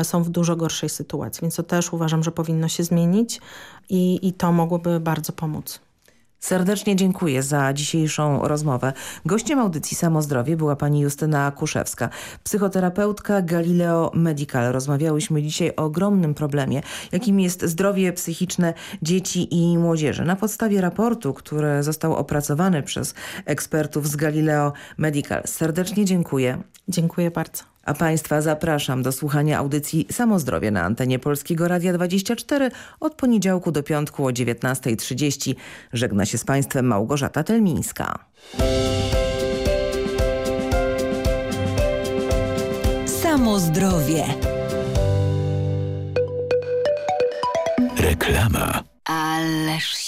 y, są w dużo gorszej sytuacji, więc to też uważam, że powinno się zmienić i, i to mogłoby bardzo pomóc. Serdecznie dziękuję za dzisiejszą rozmowę. Gościem audycji Samozdrowie była pani Justyna Kuszewska, psychoterapeutka Galileo Medical. Rozmawiałyśmy dzisiaj o ogromnym problemie, jakim jest zdrowie psychiczne dzieci i młodzieży. Na podstawie raportu, który został opracowany przez ekspertów z Galileo Medical. Serdecznie dziękuję. Dziękuję bardzo. A Państwa zapraszam do słuchania audycji Samozdrowie na antenie Polskiego Radia 24 od poniedziałku do piątku o 19.30. Żegna się z Państwem Małgorzata Telmińska. Samozdrowie. Reklama. Ależ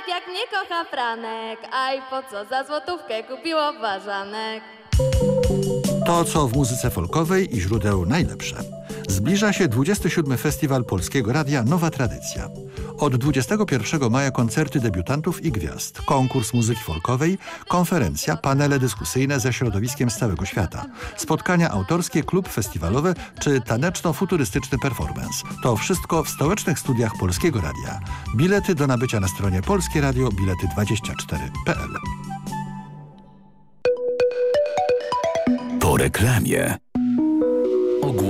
Janek, jak mnie kocha Franek, a i po co za złotówkę kupiło ważanek. To, co w muzyce folkowej i źródeł najlepsze. Zbliża się 27. Festiwal Polskiego Radia Nowa Tradycja. Od 21 maja koncerty debiutantów i gwiazd, konkurs muzyki folkowej, konferencja, panele dyskusyjne ze środowiskiem z całego świata, spotkania autorskie, klub festiwalowe czy taneczno-futurystyczny performance. To wszystko w stołecznych studiach Polskiego Radia. Bilety do nabycia na stronie Polskie Radio bilety24.pl. Po reklamie.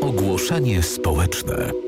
Ogłoszenie społeczne.